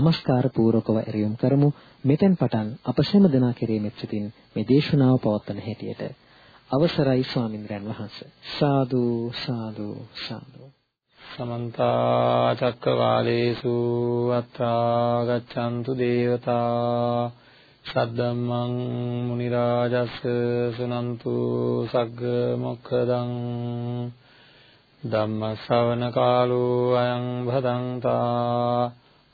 নমස්කාර පූර්වකව එරියුම් කරමු. මෙතෙන් පටන් අප සෑම දෙනා කෙරෙහිමත් සිටින් මේ දේශනාව පවත්වන හැටියට. අවසරයි ස්වාමින්ද්‍රයන් වහන්සේ. සාදු සාදු සාදු. සමන්ත චක්කවාලේසු අත්‍රා ගච්ඡන්තු දේවතා සද්දම්මං මුනි රාජස් සුනන්තු සග්ග මොක්ඛදං ධම්ම ශ්‍රවණ කාලෝ අයං භදංතා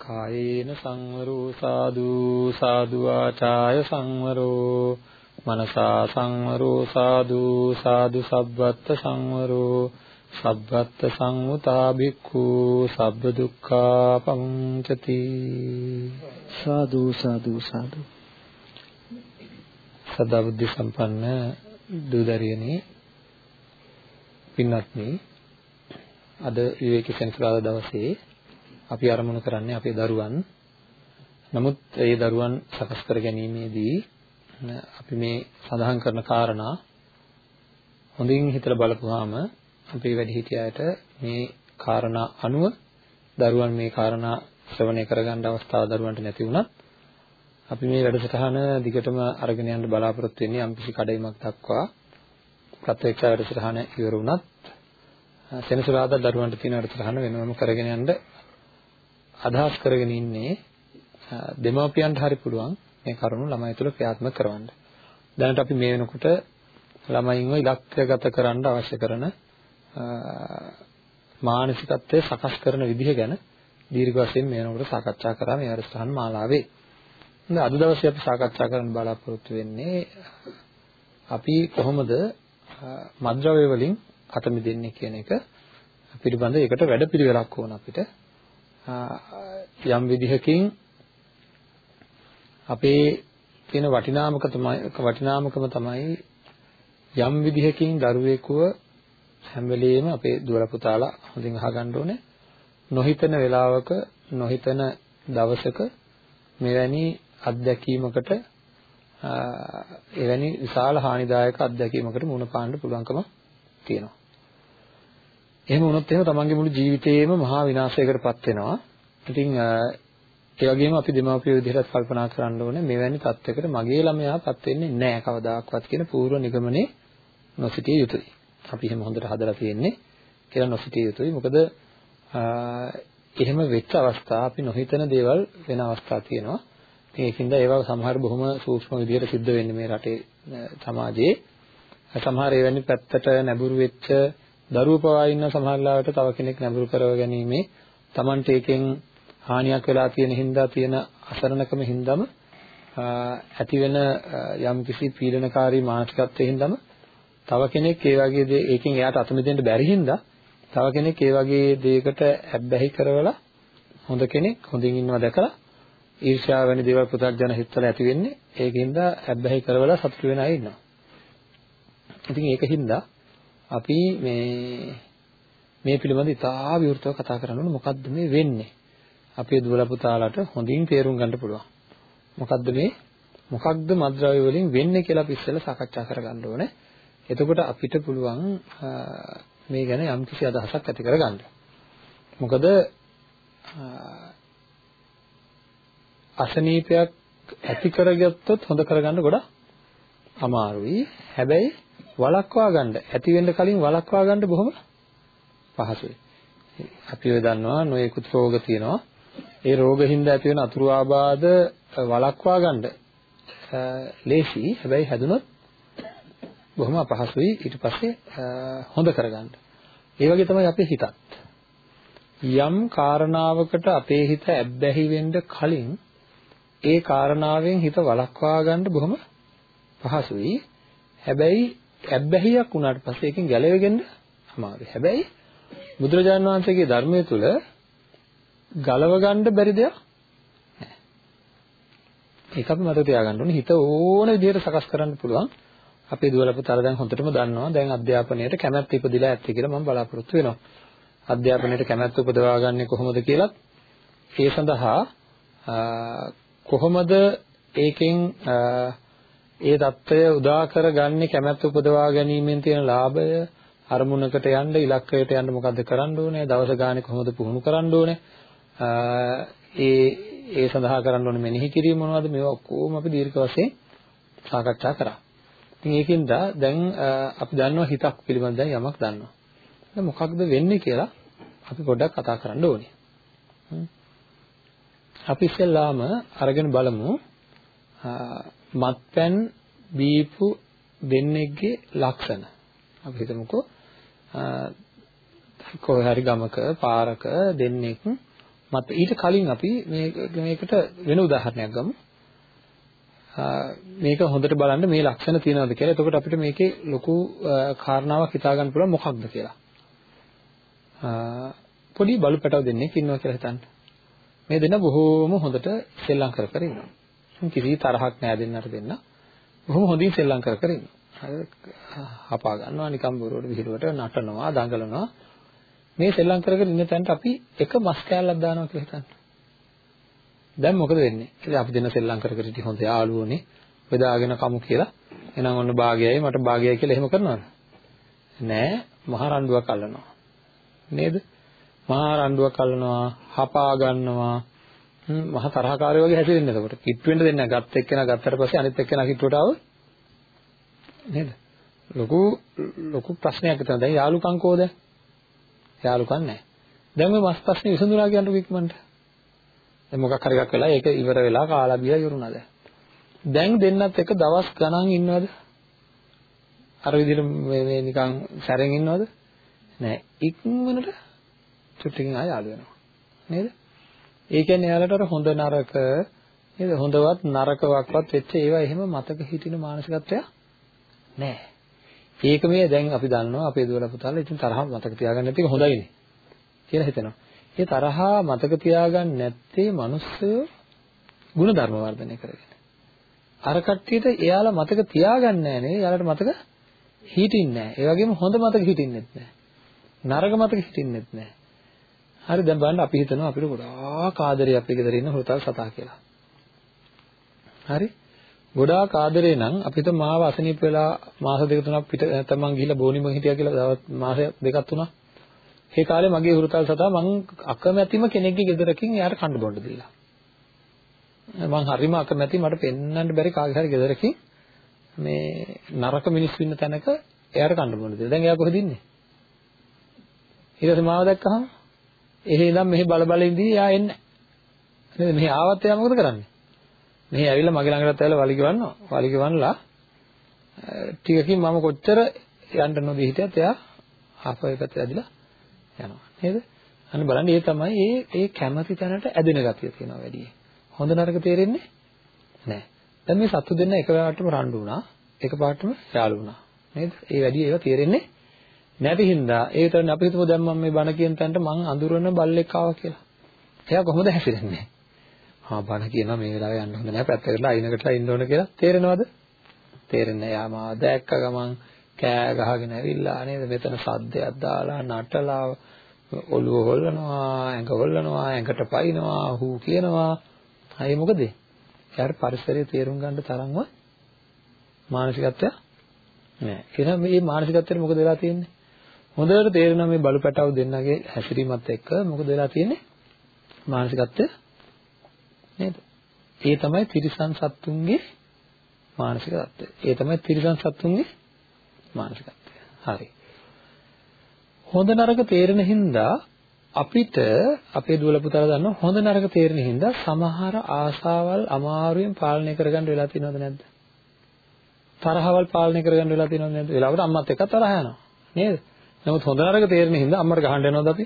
කායේන සංවරෝ සාදු සාදු ආචාය සංවරෝ මනසා සංවරෝ සාදු සාදු සබ්බත් සංවරෝ සබ්බත් සංමුතා භික්ඛු සබ්බ දුක්ඛා පමුංචති. සාදු සාදු සාදු. සදා බුද්ධ සම්පන්න දූදරියනි පින්වත්නි අද විවේක සෙනසුරාදා දවසේ අපි ආරම්භ කරන්නේ අපේ දරුවන්. නමුත් ඒ දරුවන් සකස් කර ගැනීමේදී අපි මේ සඳහන් කරන කාරණා හොඳින් හිතලා බලපුවාම අපේ වැඩිහිටියයට මේ කාරණා අනුව දරුවන් මේ කාරණා ශ්‍රවණය කරගන්න අවස්ථාව දරුවන්ට නැති වුණත් අපි මේ වැඩසටහන දිගටම අරගෙන යන්න බලාපොරොත්තු වෙන්නේ යම්කිසි කඩයිමක් දක්වා ප්‍රත්‍යක්ෂ වැඩසටහන ඉවර වුණත් සෙනසුරාදා දරුවන්ට තියෙන වැඩසටහන වෙනවම කරගෙන යන්න අදහස් කරගෙන ඉන්නේ දෙමාපියන්ට හරි පුළුවන් මේ කරුණු ළමයි තුළ ක්‍රියාත්මක කරවන්න. දැනට අපි මේ වෙනකොට ළමයින්ව ඉලක්කගත කරන්න අවශ්‍ය කරන මානසිකත්වය සකස් කරන විදිහ ගැන දීර්ඝ වශයෙන් මේ වෙනකොට සාකච්ඡා කරා මේ වැඩසටහන් මාලාවේ. හොඳ අද දවසේ අපි සාකච්ඡා කරන්න බලාපොරොත්තු වෙන්නේ අපි කොහොමද මද්ද්‍රව්‍ය වලින් අත මිදෙන්නේ කියන එක පිළිබඳ ඒකට වැඩපිළිවෙලක් ඕන අපිට යම් විදිහකින් අපේ තියෙන වටිනාමක තමයි වටිනාමකම තමයි යම් විදිහකින් දරුවෙකුව හැම වෙලෙම අපේ දුවල පුතාලා හොඳින් අහගන්න ඕනේ නොහිතන වෙලාවක නොහිතන දවසක මෙවැනි අත්දැකීමකට එවැනි විශාල හානිදායක අත්දැකීමකට මුහුණ පාන්න පුළුවන්කම තියෙනවා. එහෙම වුණොත් එහෙම තමන්ගේ මුළු ජීවිතේම මහා විනාශයකටපත් වෙනවා. ඉතින් ඒ වගේම අපි දෙමාපියෝ විදිහට කල්පනා කරන්න ඕනේ මෙවැනි තත්යකට මගේ ළමයාපත් වෙන්නේ නැහැ කවදාකවත් කියන පූර්ව නිගමනේ නොසිටිය යුතුයි. අපි එහෙම හොඳට හදලා තියෙන්නේ කියලා නොසිටිය යුතුයි. මොකද එහෙම වෙච්ච අවස්ථා අපි නොහිතන දේවල් වෙන අවස්ථා තියෙනවා. ඒකින්ද ඒවා සමහර බොහොම සූක්ෂම විදිහට සිද්ධ වෙන්නේ මේ රටේ සමාජයේ. සමහර එවැනි පැත්තට නැඹුරු වෙච්ච දරුවෝ පවා ඉන්න සමහරලාවට තව කෙනෙක් නැඹුරු කරව ගැනීමේ Tamante එකෙන් හානියක් වෙලා තියෙන හින්දා තියෙන අසරණකම හින්දාම ඇති වෙන යම් කිසි පීඩනකාරී මානසිකත්වයෙන් හින්දාම තව කෙනෙක් ඒ වගේ දේ ඒකෙන් එයාට අත මිදෙන්න බැරි හින්දා තව කෙනෙක් ඒ වගේ දෙයකට ඇබ්බැහි කරවලා හොඳ කෙනෙක් හොඳින් ඉන්නවා දැකලා ඊර්ෂ්‍යාව වැනි දේවල් පු탁ජන හිතවල ඇති වෙන්නේ ඒකින්ද අබ්බැහි කරවලා සතුට වෙන අය ඉන්නවා. ඉතින් ඒකින්ද අපි මේ මේ පිළිබඳව ඉතා විවෘතව කතා කරන්න ඕනේ මොකද්ද මේ වෙන්නේ? අපේ දුවල පුතාලට හොඳින් තේරුම් ගන්න පුළුවන්. මොකද්ද මේ මොකක්ද මද්ද්‍රව්‍ය වලින් වෙන්නේ කියලා අපි ඉස්සෙල්ලා සාකච්ඡා කරගන්න ඕනේ. එතකොට අපිට පුළුවන් මේ ගැන යම්කිසි අදහසක් ඇති කරගන්න. මොකද අසනීපයක් ඇති කරගත්තොත් හොඳ කරගන්න ගොඩක් අමාරුයි. හැබැයි වළක්වා ගන්න ඇති වෙන්න කලින් වළක්වා ගන්න බොහොම පහසුයි. අපි ඔය දන්නවා නොයෙකුත් රෝග තියෙනවා. ඒ රෝගින්ද ඇති වෙන අතුරු ආබාධ වළක්වා ගන්න ලේසි. හැබැයි හැදුනොත් බොහොම අපහසුයි ඊට පස්සේ හොඳ කරගන්න. ඒ වගේ තමයි අපේ හිතත්. යම් කාරණාවකට අපේ හිත ඇබ්බැහි වෙන්න කලින් ඒ කාරණාවෙන් හිත වළක්වා ගන්න බොහොම පහසුයි. හැබැයි ඇබ්බැහියක් වුණාට පස්සේ ඒකෙන් ගැලවෙන්න අමාරුයි. හැබැයි බුදුරජාණන් වහන්සේගේ ධර්මයේ තුල ගලව ගන්න බැරි දෙයක් නැහැ. ඒක අපි මතක තියාගන්න ඕනේ. හිත ඕන විදිහට සකස් කරන්න පුළුවන්. අපේ දුවල පුතාලා දැන් හොඳටම දන්නවා. දැන් අධ්‍යාපනයට කැමැත්ත ඉපදිලා ඇත්තේ කියලා මම බලාපොරොත්තු වෙනවා. අධ්‍යාපනයට කැමැත්ත උපදවා ගන්න කොහොමද කියලා ඒ සඳහා කොහොමද ඒකෙන් ඒ தত্ত্বය උදා කරගන්නේ කැමැත්ත උපදවා ගැනීමෙන් තියෙන ලාභය අරමුණකට යන්න ඉලක්කයට යන්න මොකද්ද කරන්න ඕනේ දවස ගානේ කොහොමද පුහුණු කරන්න ඕනේ ඒ ඒ සඳහා කරන්න ඕනේ මෙනෙහි කිරීම මොනවද මේවා ඔක්කොම අපි දීර්ඝ වශයෙන් සාකච්ඡා කරා. ඉතින් ඒකින්ද දැන් අපි දන්නවා හිතක් පිළිබඳ දැන් යමක් දන්නවා. දැන් මොකක්ද වෙන්නේ කියලා අපි පොඩ්ඩක් කතා කරන්න ඕනේ. අපි ඉස්සෙල්ලාම අරගෙන බලමු මත්පැන් බීපු දෙන්නෙක්ගේ ලක්ෂණ. අපි හිතමුකෝ කොහේ හරි ගමක පාරක දෙන්නෙක් මත් ඊට කලින් අපි මේකට වෙන උදාහරණයක් ගමු. මේක හොඳට බලන්න මේ ලක්ෂණ තියෙනවද කියලා. එතකොට අපිට මේකේ ලොකු කාරණාවක් හිතා ගන්න පුළුවන් මොකක්ද කියලා. පොඩි බලු පැටව දෙන්නෙක් ඉන්නවා කියලා හිතන්න. මේ දෙන්න බොහෝම හොඳට සෙල්ලම් කර කර ඉන්නවා. කිසි තරහක් නෑ දෙන්නට දෙන්න. බොහොම හොඳින් සෙල්ලම් කර කර ඉන්නවා. හරි හපා ගන්නවා නිකම් බොරුවට විහිළුවට නටනවා දඟලනවා. මේ සෙල්ලම් කර කර ඉන්න තැනට අපි එක මස් කෑල්ලක් දානවා කියලා හිතන්න. දැන් මොකද වෙන්නේ? ඉතින් අපි දෙන්න සෙල්ලම් කර කර ඉති හොඳ යාළුවෝනේ බෙදාගෙන කමු කියලා. එහෙනම් ඔන්න භාගයයි මට භාගයයි කියලා එහෙම කරනවද? නෑ මහා රණ්ඩුවක් අල්ලනවා. නේද? මහා රණ්ඩුවක් අල්ලනවා, හපා ගන්නවා. මහ තරහකාරයෝ වගේ හැසිරෙන්නේ එතකොට. කිට්ටු වෙන්න දෙන්නේ නැහැ. ගත්ත එක්කෙනා ගත්තට පස්සේ අනිත් එක්කෙනා කිට්ටුවට ආවොත් නේද? ලොකු ලොකු ප්‍රශ්නයක් තමයි. දැන් යාළුකම් කෝද? යාළුකම් නැහැ. දැන් මේ මස් ප්‍රශ්නේ විසඳුනා කියන්නකො ඉක්මනට. දැන් මොකක් හරි එකක් වෙලා ඒක ඉවර වෙලා කාලා බිලා ඉවරුණාද? දැන් දෙන්නත් එක දවස් ගණන් ඉන්නවද? අර විදිහට මේ මේ නිකන් සැරෙන් ඉන්නවද? නෑ. ඉක්මනට චුට්ටකින් ආය යාළු වෙනවා. නේද? ඒ කියන්නේ එයාලට අර හොඳ නරක නේද? හොඳවත් නරකවක්වත් වෙච්ච ඒවා එහෙම මතක හිටින මානසිකත්වයක් නෑ. ඒක මේ දැන් අපි දන්නවා අපේ දුවල පුතාලා ඉතින් තරහ මතක තියාගන්න නැති එක හොඳයිනේ කියලා හිතෙනවා. ඒ තරහා මතක තියාගන්න නැත්තේ මිනිස්සු ගුණ ධර්ම වර්ධනය කරගෙන. අර කට්ටියට එයාලා මතක තියාගන්නේ නැහැ නේ. එයාලට මතක හිටින්නේ නැහැ. ඒ වගේම හොඳ මතක හිටින්නෙත් නැහැ. නරක මතක හිටින්නෙත් නැහැ. හරි දැන් බලන්න අපි හිතනවා අපිට ගොඩාක් ආදරේ අපේ ගෙදර ඉන්න හොරතල් සතා කියලා. හරි? ගොඩාක් ආදරේ නම් අපිට මාව අසනීප වෙලා මාස දෙක තුනක් පිට නැත්නම් මං ගිහිල්ලා බෝනිම හිටියා කියලා මාස දෙකක් තුනක් ඒ කාලේ මගේ හුරුතල් සතා මං අකමැතිම කෙනෙක්ගේ ගෙදරකින් එයාට කන්න බොන්න දීලා. මං හරිම අකමැති මට පෙන්වන්න බැරි කාගේ හරි ගෙදරකින් මේ නරක මිනිස්සු ඉන්න තැනක එයාට කන්න බොන්න දීලා. දැන් එයා කොහෙද ඉන්නේ? ඊට පස්සේ මාව දැක්කහම එහෙ ඉඳන් මෙහෙ බල බල ඉඳී එයා එන්නේ නැහැ. නේද? මෙහෙ ආවත් එයා මොකද කරන්නේ? මෙහෙ ඇවිල්ලා මගේ ළඟට ඇවිල්ලා වලිග වන්නවා. වලිග වන්නලා ටිකකින් මම කොච්චර යන්න නොදී හිටියත් එයා ආපහු පැත්තට ඇදිලා යනවා නේද? අන්න බලන්න ඒ තමයි ඒ ඒ කැමැති තැනට ඇදෙන ගතිය තියෙනවා වැඩි. හොඳ නරක තේරෙන්නේ නැහැ. දැන් මේ සතු දෙන්න එකපාරටම රණ්ඩු වුණා. එකපාරටම යාළු වුණා. නේද? ඒ වැඩි ඒවා තේරෙන්නේ නැති හින්දා ඒ විතරනේ අපි හිතමු දැන් මම මේ බණ කියන තැනට මං අඳුරන බල්ලෙක් ආවා කියලා. එයා කොහොමද හැසිරෙන්නේ? ආ බණ කියනවා මේ වෙලාවේ යන්න හොඳ නැහැ පැත්තකටලා අයිනකටලා ඉන්න ඕන කියලා තේරෙනවද? තේරෙන්නේ නැහැ. යා මාව දැක්ක ගමන් කෑ ගහගෙන ඇවිල්ලා නේද මෙතන සද්දයක් දාලා නටලා ඔළුව හොල්ලනවා ඇඟ හොල්ලනවා ඇඟට පයින්නවා හූ කියනවා අය මොකද එයාට පරිසරය තේරුම් ගන්න තරම්ව මානසිකත්වය නෑ එහෙනම් මේ මානසිකත්වයට මොකද වෙලා තියෙන්නේ හොඳට තේරෙනවා මේ බලු පැටව දෙන්නගේ හැසිරීමත් එක්ක. මොකද වෙලා තියෙන්නේ? මානසිකත්වය නේද? ඒ තමයි තිරිසන් සත්තුන්ගේ මානසිකත්වය. ඒ තමයි තිරිසන් සත්තුන්ගේ මානසිකත්වය. හරි. හොඳ නරක තේරෙන හින්දා අපිට අපේ දුවල පුතාලා දන්නවා හොඳ නරක තේරෙන හින්දා සමහර ආසාවල් අමාරුවෙන් පාලනය කරගන්න වෙලා තියෙනවද නැද්ද? තරහවල් පාලනය කරගන්න වෙලා තියෙනවද නැද්ද? වෙලාවට අම්මත් එක්ක තරහ යනවා නේද? නමුත් හොඳ නරක තේරෙන හින්දා අම්මට ගහන්න යනවද අපි?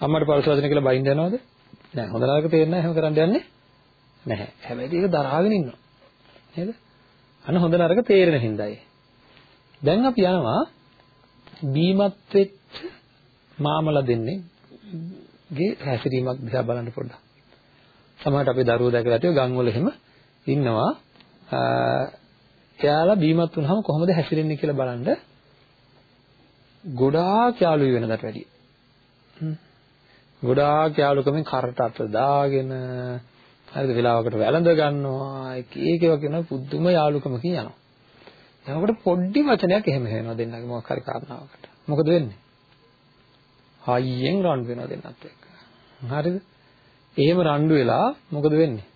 අම්මට පරිස වචන කියලා බයින්න යනවද? නැහැ. හොඳ නරක තේරෙන්නේ නැහැ. එහෙම කරන්න යන්නේ නැහැ. හැබැයි ඒක දරාගෙන ඉන්නවා. නේද? අන්න හොඳ නරක තේරෙන හින්දායි. දැන් අපි යනවා බීමත් වෙච්ච මාමලා දෙන්නේ ගේ හැසිරීමක් දිහා බලන්න පොඩ්ඩක්. සමහරට අපේ දරුවෝ දැකලා ඇතිව ගම් වල එහෙම ඉන්නවා. එයාලා බීමත් වුනහම කොහොමද හැසිරෙන්නේ කියලා බලන්න ගොඩාක් යාළුවෝ වෙනදාට වැඩිය. ගොඩාක් යාළුකමෙන් කරට අත දාගෙන හරිද වෙලාවකට වැළඳ ගන්නවා එක එක ඒවා කියන පුදුම යාළුකමකින් යනවා. එතකොට පොඩි වචනයක් එහෙම වෙනවා දෙන්නගේ මොකක් හරි කාරණාවකට. මොකද වෙන්නේ? හයියෙන් රණ්ඩු වෙනවා දෙන්නත් එක්ක. හරිද? එහෙම රණ්ඩු වෙලා මොකද වෙන්නේ?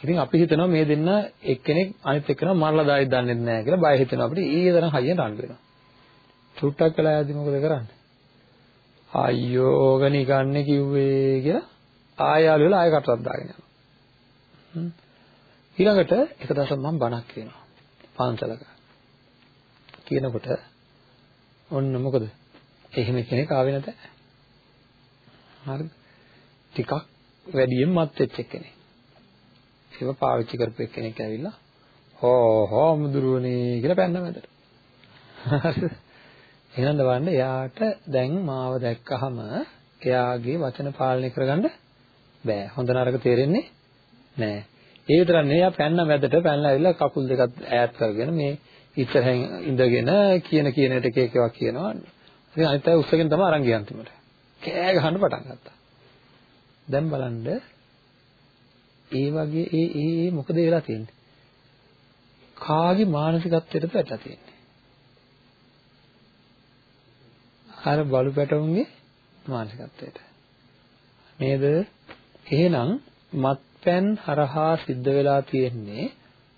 ඉතින් අපි හිතනවා මේ දෙන්න එක්කෙනෙක් අනිත් එක්කෙනා මරලා දායි දන්නේ නැහැ කියලා බය හිතෙනවා අපිට. ඊයේ තරම් හයියෙන් රණ්ඩු වෙනවා. චුට්ටක් කළා යද්දි මොකද කරන්නේ? අයියෝ ඕක නිකන්නේ කිව්වේ කියලා ආය යාළු වෙලා ආය කටවත් දාගෙන යනවා. ඊළඟට එක දවසක් මම බණක් කියනවා. පන්සලක. කියනකොට ඔන්න මොකද? එහෙම කෙනෙක් ආවේ නැත. හරිද? ටිකක් වැඩියෙන් මත් වෙච්ච කෙනෙක්. ඒව පාවිච්චි කරපු කෙනෙක් ඇවිල්ලා හෝ හෝ මුදුරුවනේ කියලා පැන්න මැදට. හරිද? එහෙනම් බලන්න එයාට දැන් මාව දැක්කහම එයාගේ වචන පාලනය කරගන්න බෑ. හොඳ නරක තේරෙන්නේ නෑ. ඒ විතරක් නෙවෙයි එයා පැන්න මැදට පැනලා ඇවිල්ලා කකුල් දෙකත් ඈත් කරගෙන මේ ඉස්සරහින් ඉඳගෙන කියන කියන එක එක එකක් කියනවා. ඉතින් අනිත් අය උස්සගෙන තමයි අරන් ගියන් තිබුණේ. කෑ ගහන්න පටන් ගත්තා. දැන් බලන්න ඒ වගේ ඒ ඒ මොකද වෙලා තියෙන්නේ? කාගේ මානසිකත්වයටද වැටලා තියෙන්නේ? අර බලු පැටවුන්ගේ මානසිකත්වයට. නේද? එහෙනම් මත්පැන් හරහා සිද්ධ වෙලා තියෙන්නේ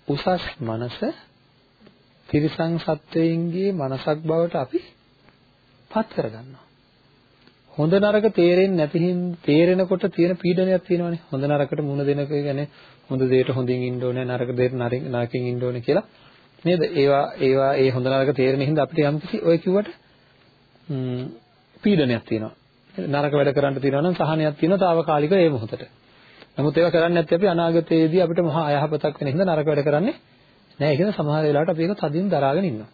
උසස් මනස තිරිසං සත්වයන්ගේ මනසක් බවට අපි පත් කරගන්නවා. හොඳ නරක තේරෙන්නේ නැති හින්දා තේරෙනකොට තියෙන පීඩනයක් තියෙනවානේ. හොඳ නරකට මුණ දෙනක කියන්නේ හොඳ දෙයට හොඳින් ඉන්න ඕනේ නරක දෙයට නරකින් ඉන්න ඕනේ කියලා නේද? ඒවා ඒවා ඒ හොඳ නරක තේරෙන හින්දා අපිට යම්කිසි ඔය කිව්වට පීඩනයක් තියෙනවා. නරක වැඩ කරන්න තියෙනවා නම් සහනයක් තියෙනවා తాවකාලික ඒ මොහොතට. නමුත් ඒවා කරන්නේ නැත්නම් අපි අනාගතයේදී අපිට මහා අයහපතක් වෙන හින්දා නරක වැඩ කරන්නේ නැහැ. ඒක සමහර වෙලාවට අපි ඒක තදින් දරාගෙන ඉන්නවා.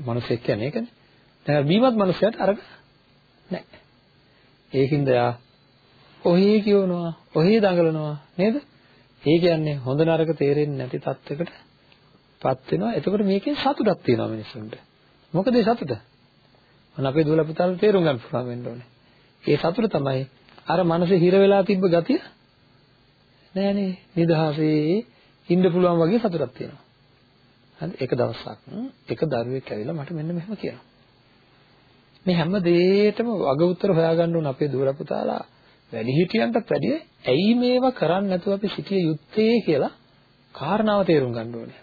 මිනිස්සෙක් කියන්නේ ඒකනේ. දැන් බීමත් මිනිස්සයාට අරග නැහැ. ඒකින්ද යා ඔහේ කියවනවා, ඔහේ දඟලනවා නේද? ඒ කියන්නේ හොඳ නරක තේරෙන්නේ නැති තත්යකට පත් වෙනවා. එතකොට මේකෙන් සතුටක් තියෙනවා මිනිස්සුන්ට. මොකද ඒ සතුට? අන්න අපේ දුවලා පුතාලා තේරුම් ගන්න පුළුවන් වෙන්න ඕනේ. ඒ සතුට තමයි අර මනසේ හිර වෙලා තිබ්බ ගතිය නෑනේ නිදහසේ ඉන්න පුළුවන් වගේ සතුටක් තියෙනවා. හරි එක දවසක් එක දරුවෙක් ඇවිල්ලා මට මෙන්න මෙහෙම කියනවා. මේ හැම දෙයකටම වග උත්තර හොයාගන්න ඕන අපේ දුවලා පුතාලා වැඩිහිටියන්ටත් වැඩිය ඇයි මේවා කරන්නේ නැතුව අපි සිටිය යුත්තේ කියලා කාරණාව තේරුම් ගන්න ඕනේ.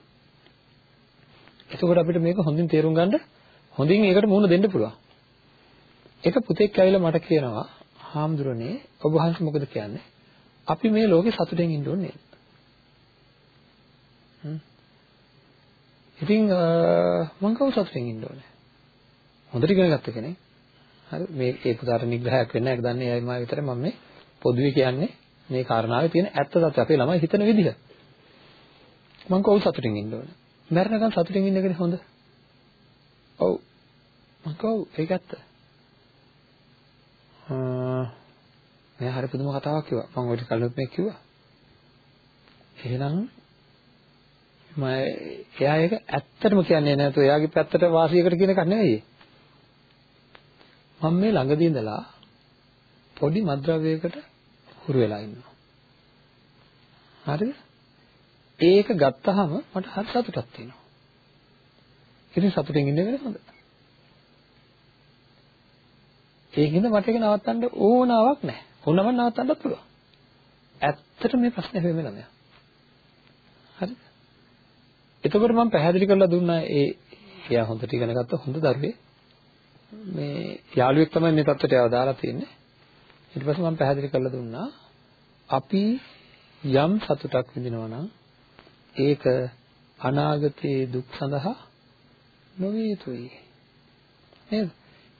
එතකොට අපිට මේක හොඳින් තේරුම් ගන්න හොඳින් ඒකට මුහුණ දෙන්න පුළුවන්. එක පුතෙක් ඇවිල්ලා මට කියනවා හාමුදුරනේ ඔබ වහන්සේ මොකද කියන්නේ? අපි මේ ලෝකේ සතුටෙන් ඉන්න ඕනේ නේද? ඉතින් මම කවුරු සතුටින් ඉන්න ඕනේ? හොඳට ඉගෙන ගත්ත කෙනෙක්. හරි මේ ඒ පුතාට නිග්‍රහයක් වෙන්න ඒක දන්නේ එයයි මා විතරයි මම මේ පොදුවේ කියන්නේ මේ කාරණාවේ තියෙන ඇත්ත තත්ත්වය අපේ ළමයි හිතන විදිහ. මම කවුරු සතුටින් ඉන්න ඕනේ? මරණකම් සතුටින් ඉන්න එකනේ හොඳ. ඔව්. මම කව් ඒක ඇත්ත. මෙයා හරි පුදුම කතාවක් කිව්වා. මම ඔය කලින් මේ කිව්වා. එහෙනම් මම එයා ඒක ඇත්තටම කියන්නේ නැතු එයාගේ පැත්තට වාසියකට කියන එකක් නෙවෙයි. මම මේ ළඟදී ඉඳලා පොඩි මද්ද්‍රව්‍යයකට හුරු වෙලා ඉන්නවා. හරිද? ඒක ගත්තාම මට හරි සතුටක් තියෙනවා. ඉතින් සතුටින් ඉන්න වෙන හොඳ. ඒකින්ද මට ඒක නවත්තන්න ඕනාවක් නැහැ. ඕනම නවත්තන්නත් පුළුවන්. ඇත්තට මේ ප්‍රශ්නේ වෙන්නේ නැහැ. හරිද? එතකොට මම පැහැදිලි කරලා දුන්නා ඒ එයා හොඳට ඉගෙන ගත්ත හොඳ දරුවේ මේ යාළුවෙක් තමයි මේ තත්ත්වයට යව දාලා තියෙන්නේ. ඊට පස්සේ මම පැහැදිලි කරලා දුන්නා අපි යම් සතුටක් විඳිනවා නම් ඒක අනාගතයේ දුක් සඳහා නොවිය යුතුයි. නේද?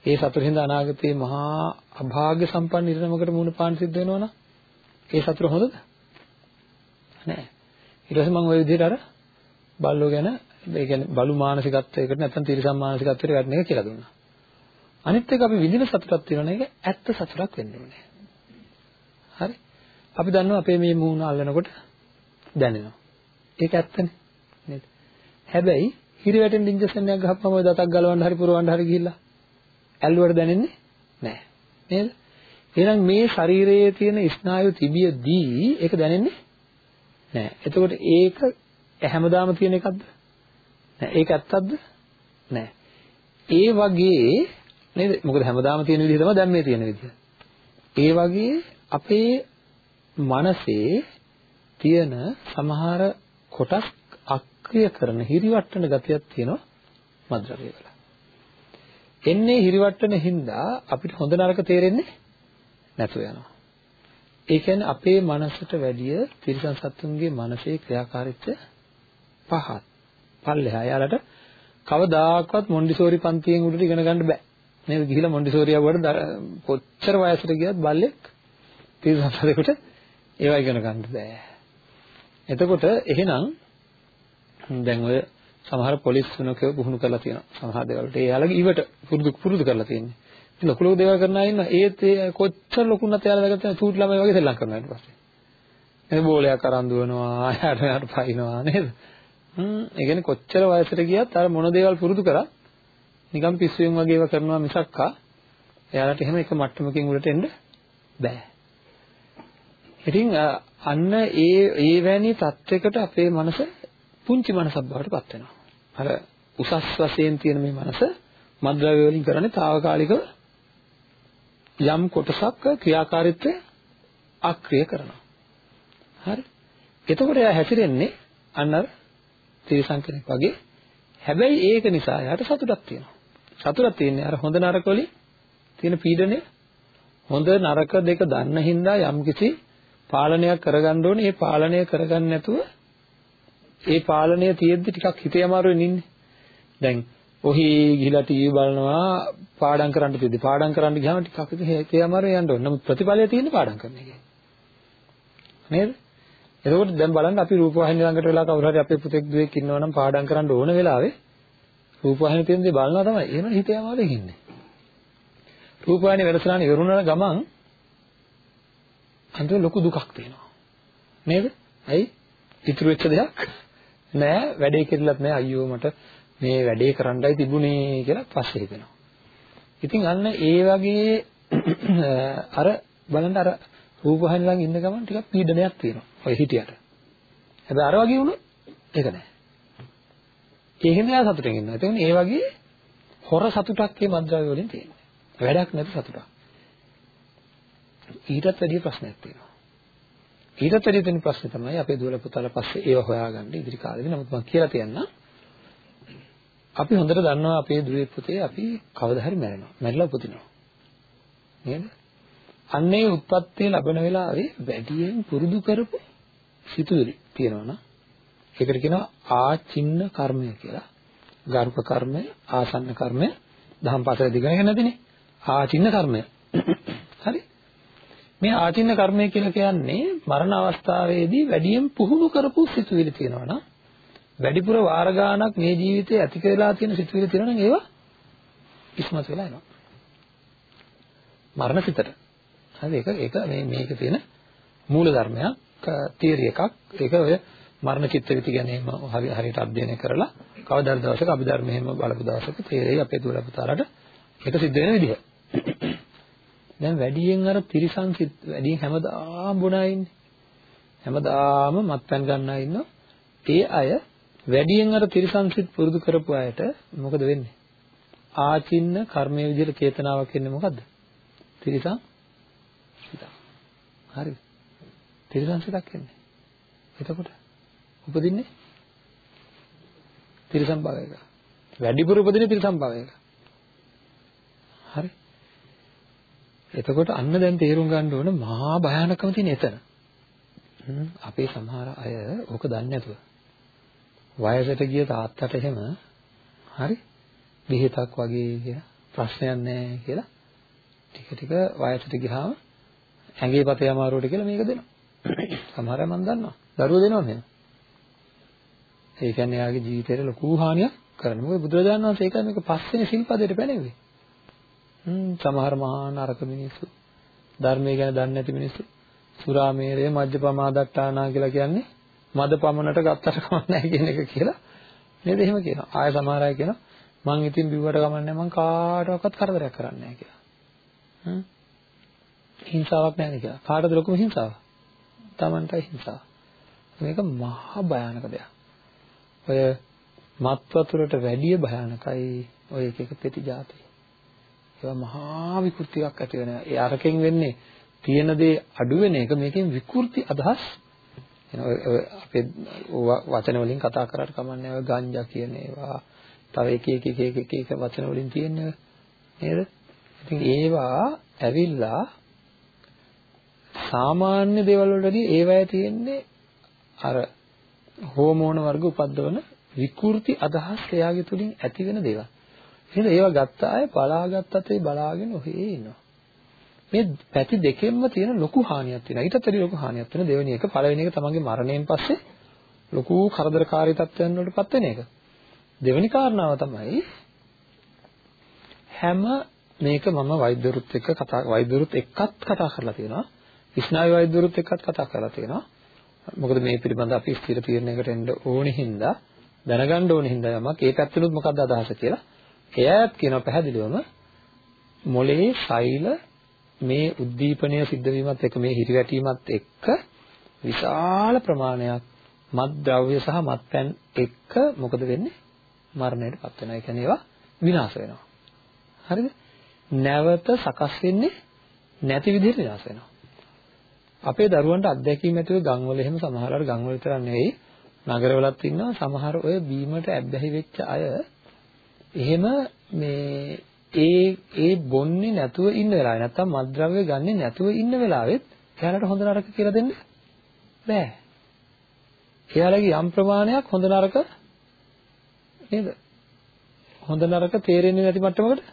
ඒ සතුටින්ද අනාගතයේ මහා අභාග්‍ය සම්පන්න ඉරණමකට මුහුණ පාන්න සිද්ධ වෙනවනම් ඒ සතුට හොඳද? නෑ. ඊට පස්සේ මම ওই විදිහට අර බල්ලෝ ගැන ඒ කියන්නේ බලු මානසිකත්වයකට නැත්නම් තිරසම් මානසිකත්වයකට වැටෙන එක කියලා දුන්නා. අනිත් එක අපි විඳින සතුටක් තියෙනවා නේද? ඇත්ත සතුටක් වෙන්න ඕනේ. හරි? අපි දන්නවා අපේ මේ මූණ අල්ලනකොට දැනෙනවා. ඒක ඇත්තනේ. නේද? හැබැයි හිරි වැටෙන ඉන්ජෙක්ෂන් එකක් ගහපුවම ඔය දතක් ගලවන්න හරි පුරවන්න හරි ගිහිල්ලා ඇල්ලුවට දැනෙන්නේ නැහැ. නේද? එහෙනම් මේ ශරීරයේ තියෙන ස්නායු තිබියදී ඒක දැනෙන්නේ නැහැ. එතකොට ඒක හැමදාම තියෙන එකක්ද? නැහැ. ඒක ඇත්තක්ද? නැහැ. ඒ වගේ නේද? මොකද හැමදාම තියෙන විදිහ තමයි දැන් මේ තියෙන විදිහ. ඒ වගේ අපේ මනසේ තියෙන සමහර කොටස් අක්‍රිය කරන හිරිවට්ටන ගතියක් තියෙනවා මද්ද්‍රව්‍ය වල. එන්නේ හිරිවට්ටන හින්දා අපිට හොඳ නරක තේරෙන්නේ නැතුව යනවා. ඒ කියන්නේ අපේ මනසට වැඩිය තිරිසන් සත්තුන්ගේ මනසේ ක්‍රියාකාරීත්වය පහත්. පල්ලෙහා. යාලට කවදාකවත් මොන්ඩිසෝරි පන්තියෙන් උඩට ඉගෙන ගන්න බෑ. නේද? ගිහිලා මොන්ඩිසෝරි යවුවට කොච්චර වයසට ගියත් බල්ලෙක් තිරිසන් සතෙකුට ඒවා ඉගෙන ගන්න බෑ. එතකොට එහෙනම් දැන් ඔය සමහර පොලිස් සුනකව පුහුණු කරලා තියෙනවා. සමහර දේවල් වලට ඒ යාළගේ ඉවට පුරුදු පුරුදු කරලා තියෙන්නේ. ඉතින් ලොකු ලොකු දේවල් කරන අය ඉන්නවා. ඒත් ඒ කොච්චර ලොකුනත් යාළලා දැක්කම චූටි ළමයි වගේ සෙල්ලම් කරනවා ඊට පස්සේ. මේ බෝලයක් අරන් දුවනවා, ආයට යාට පයින්නවා නේද? හ්ම් ඒ කියන්නේ කොච්චර වයසට ගියත් අර මොන දේවල් පුරුදු කරා නිකන් පිස්සුවෙන් වගේ ඒවා කරනවා මිසක්කා එයාලට එහෙම එක මට්ටමකින් උඩට එන්න බෑ. ඉතින් අන්න ඒ ඒ වැනි තත්වයකට අපේ මනස පුංචි මනසක් බවට පත් වෙනවා. අර උසස් වශයෙන් තියෙන මේ මනස මද්ද්‍රව්‍ය වලින් කරන්නේ తాවකාලිකව යම් කොටසක් ක්‍රියාකාරීත්වය අක්‍රිය කරනවා. හරි. එතකොට එයා හැසිරෙන්නේ අන්න අර තිරසං කෙනෙක් වගේ. හැබැයි ඒක නිසා එයාට සතුටක් තියෙනවා. සතුටක් තියෙන්නේ අර හොඳ නරක වලින් තියෙන පීඩනය හොඳ නරක දෙක දන්න හින්දා යම්කිසි පාලනයක් කරගන්න ඕනේ. ඒ පාලනය කරගන්න නැතුව ඒ පාලනය තියෙද්දි ටිකක් හිතේ අමාරුවෙන් ඉන්නේ. දැන් ඔහි ගිහිලා ටීවී බලනවා පාඩම් කරන්න තියෙද්දි පාඩම් කරන්න ගියාම ටිකක් හිතේ අමාරුවෙන් යන්න ඕනේ. නමුත් ප්‍රතිඵලය තියෙන්නේ පාඩම් කරන එකේ. නේද? එතකොට දැන් බලන්න අපි රූපවාහිනිය ළඟට වෙලා කවුරු හරි අපේ පුතෙක් දුවෙක් ඉන්නවා නම් පාඩම් කරන්න ඕන වෙලාවේ රූපවාහිනිය තියෙන දේ බලනවා තමයි. එහෙම හිතේ අමාරුවෙන් ඉන්නේ. රූපවාහිනිය වැඩසටහන ඉවරුණා ගමන් අන්තිම ලොකු දුකක් තියෙනවා. නේද? ඇයි? ඉතුරු වෙච්ච දෙයක් නෑ වැඩේ කෙරෙලත් නෑ අයියෝ මට මේ වැඩේ කරන්නයි තිබුණේ කියලා පස්සේ හිතෙනවා. ඉතින් අන්න ඒ වගේ අර බලන්න අර රූපවාහිනිය ළඟ ඉන්න ගමන් ටිකක් පීඩනයක් තියෙනවා. ඔය හිටියට. හැබැයි අර වගේ වුණොත් ඒක නෑ. ඒකෙන් එයා සතුටින් ඉන්නවා. ඒ ඒ වගේ හොර සතුටක් මේ මද්ද්‍රව්‍ය වලින් තියෙනවා. වැඩක් නැති සතුටක්. ඊටත් වැඩි ප්‍රශ්නයක් තියෙනවා. ඊටත් වැඩි තියෙන ප්‍රශ්නේ තමයි අපේ දුවල පුතාලා පස්සේ ඒව හොයාගන්න ඉදිරි කාලෙදි. නමුත් මම කියලා තියන්නම්. අපි හොඳට දන්නවා අපේ දුවේ පුතේ අපි කවදා හරි මැරෙනවා. මැරිලා උපදිනවා. නේද? අන්නේ උත්පත්ති ලැබෙන වෙලාවේ වැඩියෙන් පුරුදු කරපු සිතුවිලි තියෙනවා නම් ඒකට කියනවා ආචින්න කර්මය කියලා. ගරුක කර්මය, ආසන්න කර්මය, දහම් පාසල දිගගෙන නැතිනේ. ආචින්න කර්මය. හරි? මේ ආචින්න කර්මය කියලා කියන්නේ මරණ අවස්ථාවේදී වැඩියෙන් පුහුණු කරපු සිතුවිලි තියෙනවා නම් වැඩිපුර වාර ගාණක් මේ ජීවිතේ ඇති කරලා තියෙන සිතුවිලි තියෙනවා නම් ඒවා ඉස්මතු වෙලා එනවා. මරණ සිතට. හරි ඒක ඒක මේ මේක තියෙන මූල ධර්මයක් තියරි එකක්. ඒක ඔය මරණ චිත්ත විති ගැන එහෙම හරි හරියට අධ්‍යයනය කරලා කවදාද දවසක අභිධර්ම එහෙම බලපු දවසක තේරෙයි අපේ දුර පුතාලට ඒක සිද්ධ වෙන විදිහ. දැන් වැඩියෙන් අර තිරිසන් සිත් වැඩියෙන් හැමදාම බොනා ඉන්නේ. හැමදාම මත්පැන් ගන්නා ඉන්නවා. ඒ අය වැඩියෙන් අර තිරිසන් සිත් පුරුදු කරපු අයට මොකද වෙන්නේ? ආචින්න කර්මයේ විදිහට චේතනාවක් එන්නේ මොකද්ද? තිරිසන් සිතක්. හරිද? තිරිසන් සිතක් එන්නේ. එතකොට උපදින්නේ තිරිසන් භවයක. වැඩිපුර උපදින්නේ තිරිසන් භවයක. හරි? එතකොට අන්න දැන් තේරුම් ගන්න ඕන මහා භයානකම තියෙන එතන. අපේ සමහර අය ඕක දන්නේ නැතුව වයසට ගිය තාත්තට එහෙම හරි විහිතක් වගේ කියලා ප්‍රශ්නයක් නැහැ කියලා ටික ටික වයසට ගියාම ඇඟේ පතේ අමාරුවට කියලා මේක දෙනවා. සමහර අය මම දන්නවා. දරුවෝ දෙනවා නේද? ඒ කියන්නේ යාගේ ජීවිතේට ලොකු හානියක් කරනවා. මොකද බුදුරජාණන් වහන්සේ ඒකයි මේක පස්වෙනි සිල්පදයට පැනෙන්නේ. හ්ම් සමහර මහා නරක මිනිස්සු. ධර්මය ගැන දන්නේ නැති මිනිස්සු. සුරාමේරය මජ්ජපමාදට්ටානා කියලා කියන්නේ මද පමණට ගත්තට කමක් නැහැ කියන එක කියලා නේද? එහෙම කියනවා. ආය සමහර අය කියනවා මං ඉතින් බිව්වට කමක් නැහැ. මං කාටවත් කරදරයක් කරන්නේ නැහැ කියලා. හ්ම්. හිංසාවක් නැහැ කියලා. කාටද ලොකුම හිංසාව? Tamanටයි හිංසාව. මේක මහා භයානක දෙයක්. ඔය මත් වතුරට වැඩිය භයානකයි ඔය එක එක පෙති જાති ඒවා මහා විකෘතියක් ඇති වෙනවා ඒ අරකින් වෙන්නේ තියෙන දේ අඩු වෙන එක මේකෙන් විකෘති අදහස්. එනවා අපේ වචන වලින් කතා කරාට කමන්නේ ඔය ගංජා කියන ඒවා. තව එක එක එක එක එක එක වචන වලින් තියෙන්නේ නේද? ඉතින් ඒවා ඇවිල්ලා සාමාන්‍ය දේවල් වලදී ඒවැය තියෙන්නේ අර හෝමෝන වර්ග උපද්දවන විකෘති අදහස් එයාගේ තුලින් ඇති වෙන දේවල්. එහෙනම් ඒවා ගත්ත අය බලාගත්තත් ඒ බලාගෙන ඔහේ ඉන්නවා. මේ පැති දෙකෙන්ම තියෙන ලොකු හානියක් තියෙනවා. ඊටත් වැඩි ලොකු හානියක් තියෙන දෙවෙනි එක පළවෙනි එක තමන්ගේ මරණයෙන් පස්සේ ලොකු කරදරකාරී තත්ත්වයන් වලටපත් වෙන එක. දෙවෙනි කාරණාව තමයි හැම මේක මම වෛද්‍යවරුත් එක්ක කතා වෛද්‍යවරුත් එක්කත් කතා කරලා තියෙනවා. ස්නායු වෛද්‍යවරුත් එක්කත් කතා කරලා තියෙනවා. මොකද මේ පිළිබඳ අපි ස්ථිර තීරණයකට එන්න ඕනේ හින්දා දැනගන්න ඕනේ හින්දා යමක් ඒ පැත්තෙනුත් මොකක්ද අදහස කියලා එයාත් කියනවා පැහැදිලිවම මොලේ සෛල මේ උද්දීපනය සිද්ධ වීමත් එක්ක මේ හිරිවැටීමත් එක්ක විශාල ප්‍රමාණයක් මත් ද්‍රව්‍ය සහ මත්පැන් එක්ක මොකද වෙන්නේ මරණයටපත් වෙනවා. ඒ කියන්නේ ඒවා විනාශ වෙනවා. හරිද? නැවත සකස් වෙන්නේ නැති විදිහට විනාශ වෙනවා. අපේ දරුවන්ට අත්දැකීම් ඇතුව ගම්වල එහෙම සමහරවල් ගම්වල විතර නෙවෙයි නගරවලත් ඉන්නවා සමහර ඔය බීමට ඇබ්බැහි වෙච්ච අය එහෙම මේ ඒ ඒ බොන්නේ නැතුව ඉන්න වෙලාවේ නැත්තම් මත්ද්‍රව්‍ය ගන්නෙ නැතුව ඉන්න වෙලාවෙත් එයාලට හොඳ නරක කියලා දෙන්න බෑ. එයාලගේ යම් ප්‍රමාණයක් හොඳ නරක නේද? හොඳ නරක තේරෙන්නේ නැති මට්ටමකට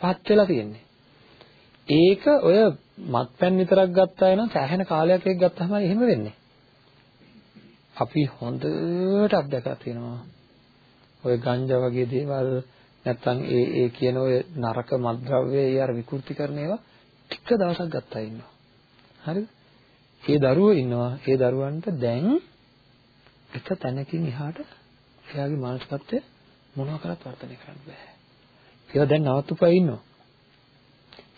පත් වෙලා තියෙන්නේ. ඒක ඔය මත්පැන් විතරක් ගත්තා නම් සෑහෙන කාලයක් ඒක ගත්තාම එහෙම වෙන්නේ. අපි හොඳට අත්දැකලා තියෙනවා. ඔය ගංජා වගේ දේවල් නැත්තම් ඒ ඒ කියන ඔය නරක මත්ද්‍රව්‍ය ඒ අර විකෘති කරන ඒවා ටික දවසක් ගත්තා ඉන්නවා. හරිද? ඒ දරුවෝ ඉන්නවා. ඒ දරුවන්ට දැන් එක තැනකින් එහාට එයාගේ මානසිකත්වය මොනවා කරත් වර්ධනය කරන්න බෑ. ඒවා දැන් නවත්තුපයි ඉන්නවා.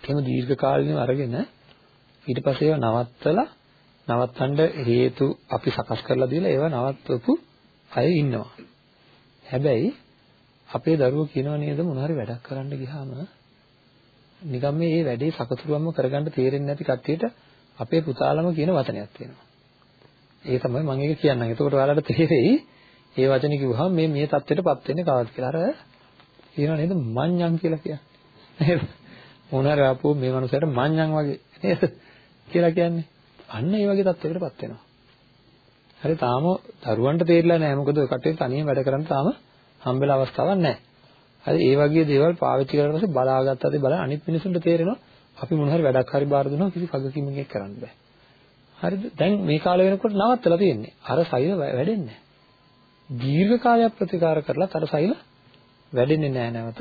එහෙම දීර්ඝ කාලිනව අරගෙන ඊට පස්සේ ඒවා නවත්තලා නවත්තන්න හේතු අපි සකස් කරලා දීලා ඒවා නවත්වපු අය ඉන්නවා. හැබැයි අපේ දරුවෝ කියනවා නේද මොන හරි වැඩක් කරන්න ගියාම නිකම් මේ මේ වැඩේ සකසුරුවම්ම කරගන්න තේරෙන්නේ නැති කට්ටියට අපේ පුතාලම කියන වචනයක් තියෙනවා. ඒ තමයි මම ඒක කියන්නම්. එතකොට ඔයාලට තේරෙයි මේ වචනේ කිව්වහම මේ මේ தත්ත්වයටපත් වෙන්නේ කවද්ද කියලා. අර කියනවා නේද මඤ්ඤං කියලා කියන්නේ. නේද? මොන හරි ආපුව මේ මනුස්සයාට මඤ්ඤං වගේ නේද? කියලා කියන්නේ. අන්න ඒ වගේ தත්ත්වයකටපත් වෙනවා. හරි තාම දරුවන්ට තේරිලා නැහැ. මොකද ඔය කටේ තනියම වැඩ කරන්න තාම හම්බෙලා අවස්ථාවක් නැහැ. හරි ඒ වගේ දේවල් පාවිච්චි කරලා පස්සේ බලාගත්තාද බලා අනිත් මිනිසුන්ට තේරෙනවා අපි මොන හරි වැඩක් හරි බාර දුන්නා කිසි වගකීමක් කරන්න බෑ. හරිද? දැන් මේ කාලේ වෙනකොට නවත්තලා තියෙන්නේ. අර සෛල වැඩෙන්නේ නැහැ. දීර්ඝ කාලයක් ප්‍රතිකාර කරලා අර සෛල වැඩෙන්නේ නැහැ නැවත.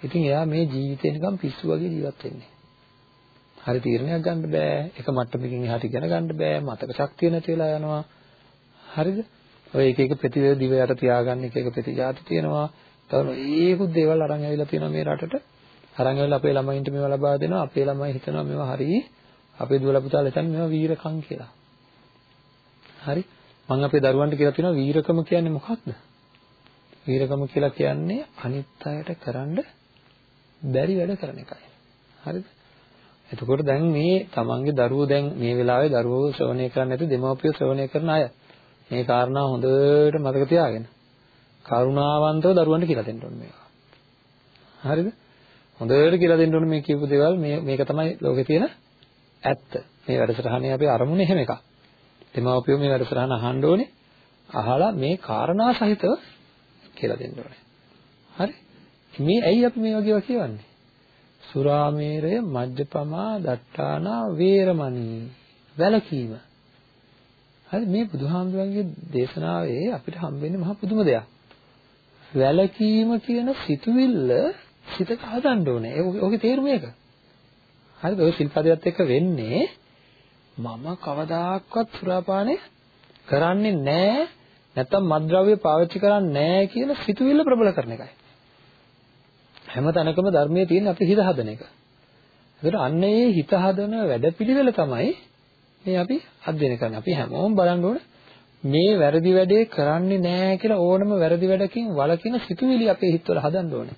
ඉතින් එයා මේ ජීවිතේ නිකන් පිස්සු වගේ ජීවත් වෙන්නේ. හරි තීරණයක් ගන්න බෑ. එක මට්ටමකින් එහාට ඉගෙන ගන්න බෑ. මතක ශක්තිය නැති වෙලා යනවා. හරිද? ඔය එක එක ප්‍රතිවේද දිව යට තියාගන්න එක එක ප්‍රතිජාති තියෙනවා. තව ඒකුත් දේවල් අරන් ඇවිල්ලා තියෙනවා මේ රටට. අරන් ඇවිල්ලා අපේ ළමයින්ට මේවා ලබා දෙනවා. අපේ ළමයි හිතනවා මේවා හරි. අපේ දුවලා පුතාලා හිතන්නේ මේවා වීරකම් කියලා. හරි? මම අපේ දරුවන්ට කියලා තියෙනවා වීරකම කියන්නේ මොකක්ද? වීරකම කියලා කියන්නේ අනිත් අයට කරන්න බැරි වැඩ කරන එකයි. හරිද? එතකොට දැන් මේ තමන්ගේ දරුවෝ දැන් මේ වෙලාවේ දරුවෝ ශ්‍රවණය කරන්නේ නැති දෙමව්පියෝ ශ්‍රවණය කරන අය. මේ කාරණා හොඳට මතක තියාගෙන කරුණාවන්තව දරුවන්ට කියලා දෙන්න ඕනේ මේවා. හරිද? හොඳට කියලා දෙන්න ඕනේ මේ කියපු දේවල් මේ මේක තමයි ලෝකේ තියෙන ඇත්ත. මේ වැඩසටහනේ අපි අරමුණ එහෙම එකක්. දෙමව්පියෝ මේ වැඩසටහන අහන්න ඕනේ. අහලා මේ කාරණා සහිතව කියලා දෙන්න ඕනේ. හරි? මේ ඇයි අපි මේ වගේවා කියවන්නේ? සුරාමේරය මජ්ජපමා දට්ඨානා වේරමණී වැලකීම හරි මේ බුදුහාමුදුරන්ගේ දේශනාවේ අපිට හම්බෙන්නේ මහා පුදුම දෙයක් වැලකීම කියන සිතුවිල්ල සිතක හදන්න ඕනේ. ඔගේ තේරුම ඒක. හරිද? ඔය සිල්පදයට එක්ක වෙන්නේ මම කවදාක්වත් සුරාපානය කරන්නේ නැහැ නැත්තම් මත්ද්‍රව්‍ය පාවිච්චි කරන්නේ නැහැ කියන සිතුවිල්ල ප්‍රබල කරන එකයි. හැම තැනකම ධර්මයේ තියෙන අපි හිත හදන එක. ඒකට අන්න ඒ හිත හදන වැඩපිළිවෙල තමයි මේ අපි අධ්‍යයනය කරන්නේ. අපි හැමෝම බලන්න ඕනේ මේ වැරදි වැඩේ කරන්නේ නැහැ කියලා ඕනම වැරදි වැඩකින් වළකින සිතුවිලි අපේ හිතවල හදන්න ඕනේ.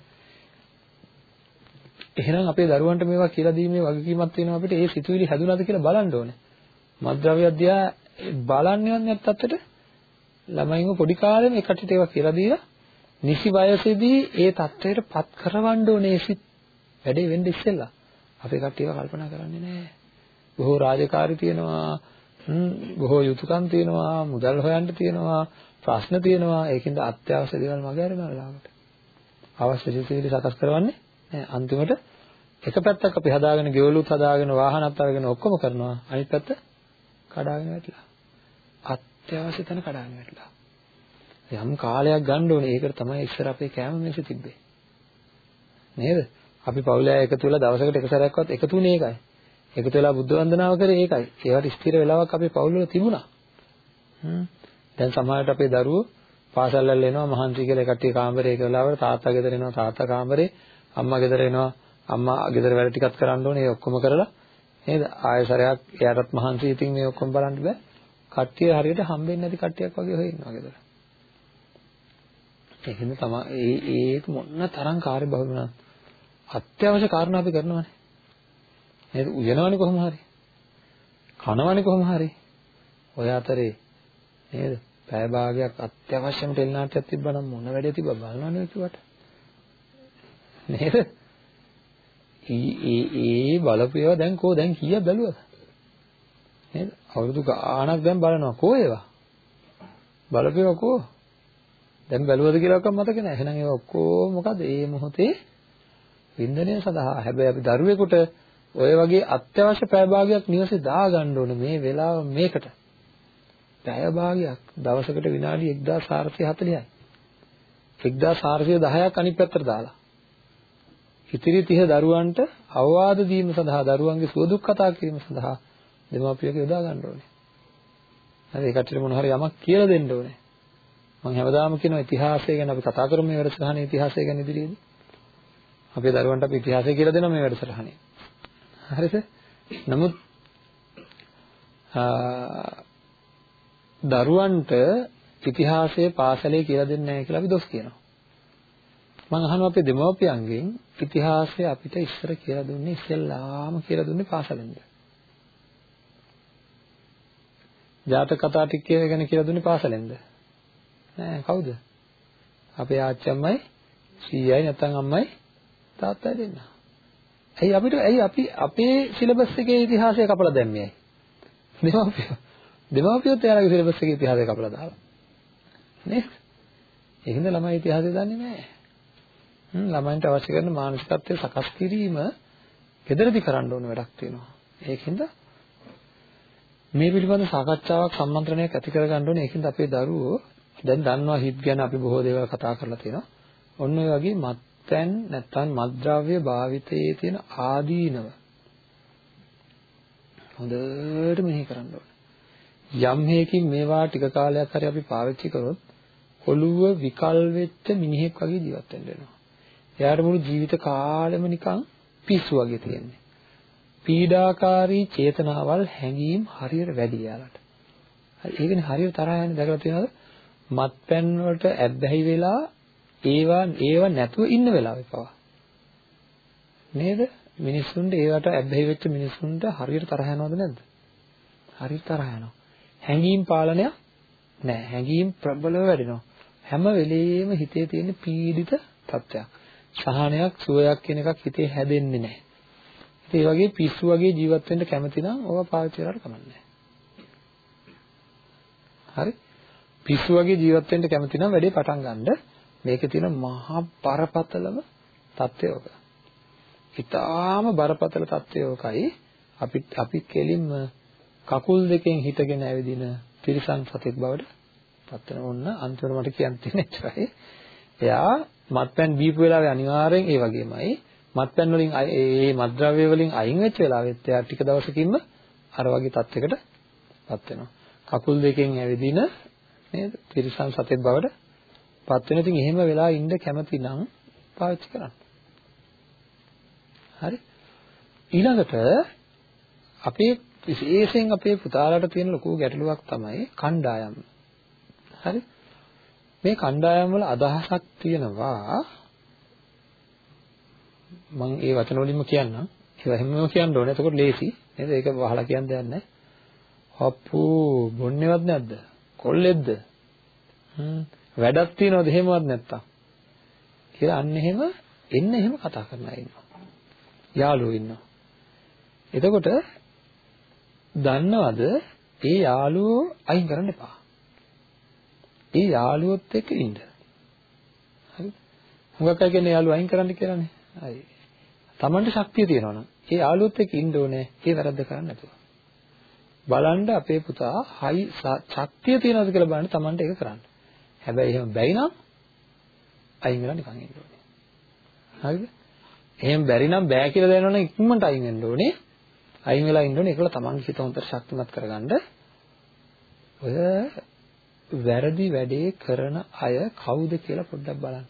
එහෙනම් අපේ දරුවන්ට මේවා කියලා දීමේ වගකීමක් තියෙනවා අපිට ඒ සිතුවිලි හැදුනද කියලා බලන්න ඕනේ. මද්ද්‍රව්‍ය අධ්‍යා බලන්නේවත් නැත්තට ළමයින්ව පොඩි කාලෙම එකටට ඒවා කියලා දීලා නිසි වයසේදී ඒ தත්වයට පත් කරවන්න ඕනේ සිත් වැඩේ වෙන්න ඉස්සෙල්ලා. අපේ කට්ටියව කල්පනා කරන්නේ නැහැ. බොහෝ රාජකාරි තියෙනවා බොහෝ යුතුයකම් තියෙනවා මුදල් හොයන්න තියෙනවා ප්‍රශ්න තියෙනවා. ඒකින්ද අත්‍යවශ්‍ය දේවල් මග ඇරෙනවා ලාමට අවශ්‍ය සිතිවිලි සකස් කරවන්නේ නෑ. අන්තිමට එක පැත්තක් අපි හදාගෙන ගෙවලුත් හදාගෙන වාහනත් අරගෙන ඔක්කොම කරනවා. අනිත් පැත්ත කඩාගෙන වැටිලා. අත්‍යවශ්‍ය තැන කඩාගෙන වැටිලා. යම් කාලයක් ගන්න ඕනේ. ඒකට තමයි ඉස්සර අපේ කෑම මේසෙ තිබ්බේ. නේද? අපි පවුලේ එකතු වෙලා දවසකට එක සැරයක්වත් එකතු වෙන්නේ ඒකයි. එකතු වෙලා බුද්ධ වන්දනාව කරේ ඒකයි. ඒවට ස්ථිර වෙලාවක් අපේ පවුල් වල තිබුණා. හ්ම්. දැන් සමහරවිට අපේ දරුවෝ පාසල් වල එනවා මහන්සි කියලා කට්ටිය කාමරේ එක වෙලාවකට තාත්තා ගෙදර එනවා තාත්තා කාමරේ අම්මා ගෙදර එනවා අම්මා ගෙදර වැඩ ටිකක් කරන්න ඕනේ ඒ ඔක්කොම කරලා නේද ආයෙ සැරයක් එයාටත් මහන්සි ඉතින් මේ ඔක්කොම බලන්න බෑ කට්ටිය හරියට හම්බෙන්නේ නැති කට්ටියක් වගේ හොය ඉන්නවා ගෙදර ඒකෙන් තමයි ඒ ඒක මොන තරම් කාර්යබහුල වුණා අත්‍යවශ්‍ය කාරණා අපි කරනවානේ නේද? උයනවනේ කොහොම හරි. කනවනේ කොහොම හරි. ඔය අතරේ නේද? පැය භාගයක් අත්‍යවශ්‍යම ටෙලි නාට්‍යයක් තිබ්බනම් මොන වැඩේ තිබ්බ බලනවනේ කිව්වට. නේද? ඒ ඒ ඒ බලපේව දැන් කෝ දැන් කීයක් බැලුවද? නේද? අවුරුදු ගාණක් දැන් බලනවා කෝ ඒවා? බලපේව කෝ? දැන් බැලුවද කියලා ඔක්කොම මතක නැහැ. එහෙනම් ඒවා ඔක්කොම මොකද? ඒ මොහොතේ වින්දනය සඳහා. හැබැයි අපි දරුවෙකුට ඔය වගේ අත්‍යවශ්‍ය පැය භාගයක් නිවසේ දාගන්න ඕනේ මේ වෙලාව මේකට. පැය භාගයක් දවසකට විනාඩි 1440යි. 1410ක් අනිත් පැත්තට දාලා. ඉතිරි 30 දරුවන්ට අවවාද දීම සඳහා දරුවන්ගේ සුව දුක් කතා කිරීම සඳහා දෙමාපියක යොදා ගන්න ඕනේ. හරි ඒ කට්ටියට මොන හරි යමක් කියලා දෙන්න ඕනේ. මම හැමදාම කියනවා ඉතිහාසය ගැන අපි කතා කරමු මේ වැඩසටහනේ ඉතිහාසය ගැන ඉදිරියේදී. අපේ දරුවන්ට අපි ඉතිහාසය කියලා දෙනවා මේ වැඩසටහනේ. හරිද? නමුත් දරුවන්ට ඉතිහාසයේ පාසලේ කියලා දෙන්නේ නැහැ කියලා අපි දොස් කියනවා. මම අහනවා අපේ දෙමව්පියන්ගෙන් ඉතිහාසය අපිට ඉස්සර කියලා දුන්නේ ඉස්සෙල්ලාම කියලා දුන්නේ පාසලෙන්ද? ජාතක කතා ටික ගැන කියලා දුන්නේ පාසලෙන්ද? නෑ කවුද? අපේ ආච්චි අම්මයි සීයයි නැත්නම් අම්මයි තාත්තයි දෙන්නා. ඇයි අපිට ඇයි අපි අපේ සිලබස් එකේ ඉතිහාසය කපලා දැම්මේ ඇයි? දෙමාපියෝ. දෙමාපියෝත් එයාලගේ සිලබස් එකේ ඉතිහාසය කපලා දාලා. නේද? ඒකින්ද ළමයි ඉතිහාසය දන්නේ නැහැ. හ්ම් ළමයින්ට අවශ්‍ය කරන මානසිකත්වය සකස් කිරීම ගෙදරදී කරන්න ඕන වැඩක් තියෙනවා. ඒකින්ද මේ පිළිබඳ සාකච්ඡාවක් සම්මන්ත්‍රණයක් ඇති කරගන්න ඕනේ. ඒකින්ද අපේ දරුවෝ දැන් දන්නවා හිත් ගැන අපි බොහෝ දේවල් කතා කරලා තියෙනවා. ඔන්න ඔය වගේ මත් තැන් නැත්නම් මත්ද්‍රව්‍ය භාවිතයේ තියෙන ආදීනව හොඳට මෙහි කරන්න ඕනේ. යම් හේකින් මේවා ටික කාලයක් හරි අපි පාවිච්චි කරොත් ඔළුව විකල් වෙච්ච මිනිහෙක් වගේ ජීවත් වෙන්න වෙනවා. එයාට මුළු ජීවිත කාලෙම නිකන් පිස්සු වගේ තියෙන්නේ. පීඩාකාරී චේතනාවල් හැඟීම් හරියට වැඩි යාලට. හරි ඒකනේ හරියට තරහ යන්නේ දැකලා තියෙනවද? මත්පැන් වලට ඇබ්බැහි වෙලා ඒවා ඒවා නැතුව ඉන්න වෙලාවෙ පවා. නේද? මිනිස්සුන්ට ඒවට ඇබ්බැහි වෙච්ච මිනිස්සුන්ට හරියට තරහ යනවද නැද්ද? හරියට තරහ යනවා. හැඟීම් පාලනයක් නැහැ හැඟීම් ප්‍රබලව වැඩෙනවා. හැම වෙලෙම හිතේ තියෙන පීඩිත තත්ත්වයක්. සහනයක් සුවයක් කියන එකක් හිතේ හැදෙන්නේ නැහැ ඉතින් ඒ වගේ පිස්සු වගේ ජීවත් වෙන්න කැමති නම් ඕවා පාවිච්චි කරලා කමන්නේ හරි? පිස්සු වගේ ජීවත් වෙන්න කැමති නම් වැඩේ පටන් ගන්න. මේකේ තියෙන මහා බරපතලම தත්ත්වය ඔක. ඊටාම බරපතල தත්ත්වය ඔකයි අපි අපි කෙලින්ම කකුල් දෙකෙන් හිටගෙන ඇවිදින තිරිසන් සතෙක් බවට පත් වෙන ඕන්න අන්තිමට මට කියන්න තියෙන එච්චරයි. එයා මත්පැන් බීපු වෙලාවේ අනිවාර්යෙන් ඒ වගේමයි මත්පැන් වලින් ඒ මත්ද්‍රව්‍ය වලින් අයින් වෙච්ච වෙලාවෙත් එයා ටික දවසකින්ම අර වගේ තත්යකටපත් වෙනවා. කකුල් දෙකෙන් ඇවිදින නේද? තිරිසන් සතෙක් බවට පත් වෙන. ඉතින් එහෙම වෙලා ඉන්න කැමති නම් පාවිච්චි කරන්න. හරි? ඊළඟට අපේ විශේෂයෙන් අපේ පුතාලාට තියෙන ලොකු ගැටලුවක් තමයි කණ්ඩායම්. හරි? මේ කණ්ඩායම් වල අදහසක් තියෙනවා මම ඒ වචන වලින්ම කියන්නම්. ඒවා හැමෝම කියන්න ඕනේ. එතකොට ලේසි. නේද? ඒක වහලා කියන්න දෙයක් නැහැ. හප්පු බොන්නේවත් නැද්ද? කොල්ලෙක්ද? හ්ම් වැඩක් තියනවද එහෙමවත් නැත්තම්? කියලා අන්න එහෙම එන්න එහෙම කතා කරන අය ඉන්නවා. යාළුවෝ ඉන්නවා. එතකොට දන්නවද ඒ යාළුවෝ අයින් කරන්න එපා. ඒ යාළුවොත් එක්ක ඉන්න. හරිද? හුඟක් අය කියන්නේ යාළුවෝ අයින් කරන්න කියලානේ. හරි. Tamanට ශක්තිය තියෙනවා නම් ඒ යාළුවොත් එක්ක ඉන්න ඕනේ. ඒ වැරද්ද කරන්න නැතුව. බලන්න අපේ පුතා හයි ශක්තිය තියනවද කියලා බලන්න Tamanට ඒක කරන්න. හැබැයි එහෙම බැයි නම් අයින් වෙලා නිකන් ඉන්න ඕනේ. හරිද? එහෙම බැරි නම් බෑ කියලා දැනනවනම් ඉක්මනට අයින් වෙන්න ඕනේ. අයින් වෙලා ඉන්න ඕනේ. ඒකල තමන්ගේ හිත හොඳට ශක්තිමත් කරගන්න. ඔය වැරදි වැඩේ කරන අය කවුද කියලා පොඩ්ඩක් බලන්න.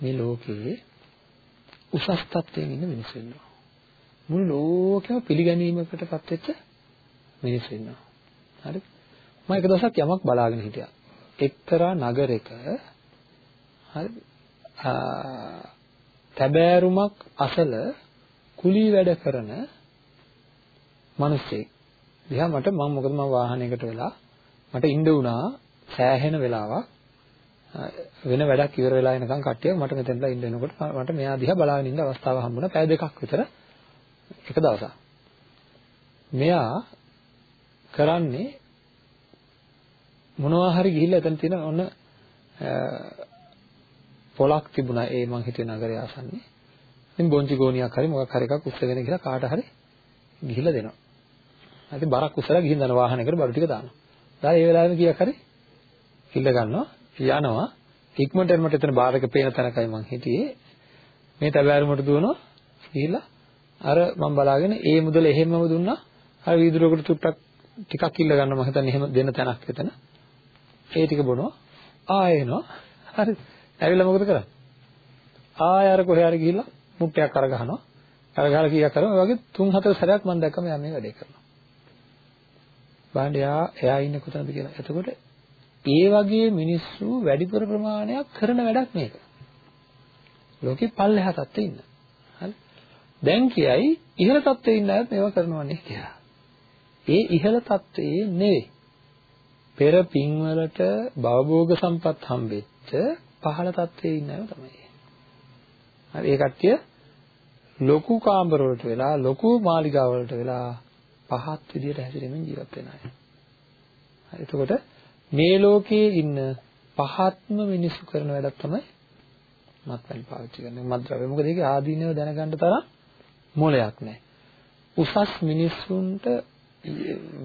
මේ ලෝකේ උසස් තත්ත්වයෙන් ඉන්න මිනිස්සු ඉන්නවා. මුළු ලෝකෙම පිළිගැනීමකටපත් වෙච්ච මිනිස්සු ඉන්නවා. හරිද? මම එක දවසක් යමක් බලාගෙන හිටියා. එක්තරා නගරයක හරිද? තැබෑරුමක් අසල කුලී වැඩ කරන මිනිස්සෙක්. දිහා මට මම මොකද මම වාහනයකට වෙලා මට ඉන්න වුණා සෑහෙන වෙලාවක් වෙන වැඩක් ඉවර වෙලා එනකන් කට්ටිය මට මෙතනලා ඉන්න වෙනකොට මට මෙයා දිහා බලාගෙන ඉන්න අවස්ථාව හම්බුණා පැය දෙකක් විතර එක දවසක්. මෙයා කරන්නේ මොනවා හරි ගිහිල්ලා එතන තියෙන ඔන්න පොලක් තිබුණා ඒ මං හිතුවේ නගරය ආසන්නේ. ඉතින් බොන්චි ගෝණියක් හරි මොකක් හරි එකක් උස්සගෙන ගිහලා කාට හරි ගිහිල්ලා දෙනවා. ඉතින් බරක් උස්සලා ගිහින් යන වාහනයකට බඩු ටික දානවා. දාලා ඒ වෙලාවෙම කීයක් හරි කිල්ල ගන්නවා යනවා ඉක්මනට එන්නට එතන බාර් එක පේන තැනකයි මං හිටියේ. මේ තැබෑරුමට දුවනවා ගිහිල්ලා අර මම බලාගෙන ඒ මුදල එහෙමම දුන්නා. අර වීදුරුවකට චුට්ටක් ටිකක් කිල්ල ගන්න මම හිතන්නේ එහෙම දෙන්න තැනක් එතන. ඒ ටික බොනවා. ආයෙ එනවා. හරි. ඇවිල්ලා මොකද කරන්නේ? ආයෙ අර කොහේ හරි ගිහිල්ලා මුට්ටයක් අර ගහනවා. අර ගහලා කීයක් කරනවා. ඒ වගේ තුන් හතර සැරයක් මම දැක්කම එයා මේ වැඩේ කරනවා. බලන්න එයා එයා ඉන්නේ කොතනද කියලා. එතකොට ඒ වගේ මිනිස්සු වැඩිපුර ප්‍රමාණයක් කරන වැඩක් මේක. ලෝකේ පල්ලෙහා තත්ත්වෙ ඉන්න. හරි. දැන් කියයි ඉහළ තත්ත්වෙ ඉන්න අයත් මේවා කරනවනේ කියලා. ඒ ඉහළ තත්ත්වයේ නෙවෙයි. පෙර පින්වලට භවභෝග සම්පත් හම්බෙච්ච පහළ තත්ත්වයේ ඉන්න අය තමයි. හරි ඒ කට්ටිය ලොකු කාමර වලට වෙලා ලොකු මාලිගා වලට වෙලා පහත් විදියට හැසිරෙමින් ජීවත් වෙන අය. හරි එතකොට මේ ලෝකයේ ඉන්න පහත්ම මිනිස්සු කරන වැඩක් තමයි මත්පැන් පාවිච්චි කරන මත්ද්‍රව්‍ය. මොකද ඒකේ ආදීනව දැනගන්න තරම් මොලයක් නැහැ. උසස් මිනිස්සුන්ට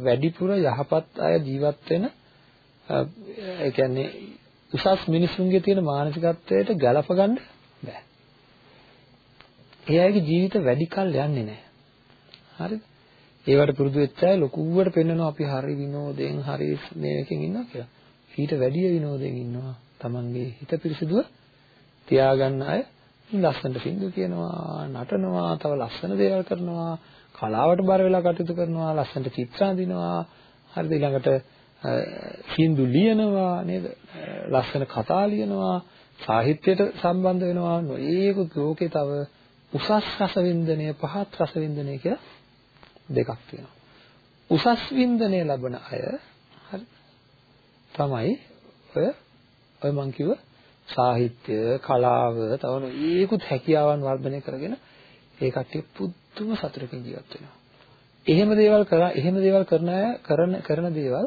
වැඩිපුර යහපත් අය ජීවත් වෙන ඒ කියන්නේ උසස් මිනිසුන්ගේ තියෙන මානසිකත්වයට ගලප ගන්න බෑ. ඒ අයගේ ජීවිත වැඩි කල් යන්නේ නැහැ. හරිද? ඒවට පුරුදු වෙච්ච අය ලොකුවට පෙන්නනවා අපි හරි විනෝදයෙන් හරි මේකෙන් ඉන්නවා කියලා. ඊට වැඩි විනෝදයෙන් ඉන්නවා. Tamange හිත පිරිසිදුව තියාගන්න අය ලස්සනට සින්දු කියනවා, නටනවා, තව ලස්සන දේවල් කරනවා, කලාවට බර වෙලා කටයුතු කරනවා, ලස්සනට චිත්‍ර අඳිනවා, හරිද ඊළඟට සින්දු ලියනවා නේද? ලස්සන කතා ලියනවා, සාහිත්‍යයට සම්බන්ධ වෙනවා. නොයේකුත් ලෝකේ තව උසස් රස වින්දනය, පහත් රස වින්දනය කියලා දෙකක් තියෙනවා. උසස් වින්දනය ලබන අය හරි තමයි ඔය ඔය මං කිව්ව සාහිත්‍ය, කලාව, තව නොයේකුත් හැකියාවන් වර්ධනය කරගෙන ඒ කට්ටිය පුදුම සතුටකින් ජීවත් වෙනවා. එහෙම දේවල් කරා එහෙම දේවල් කරන අය කරන කරන දේවල්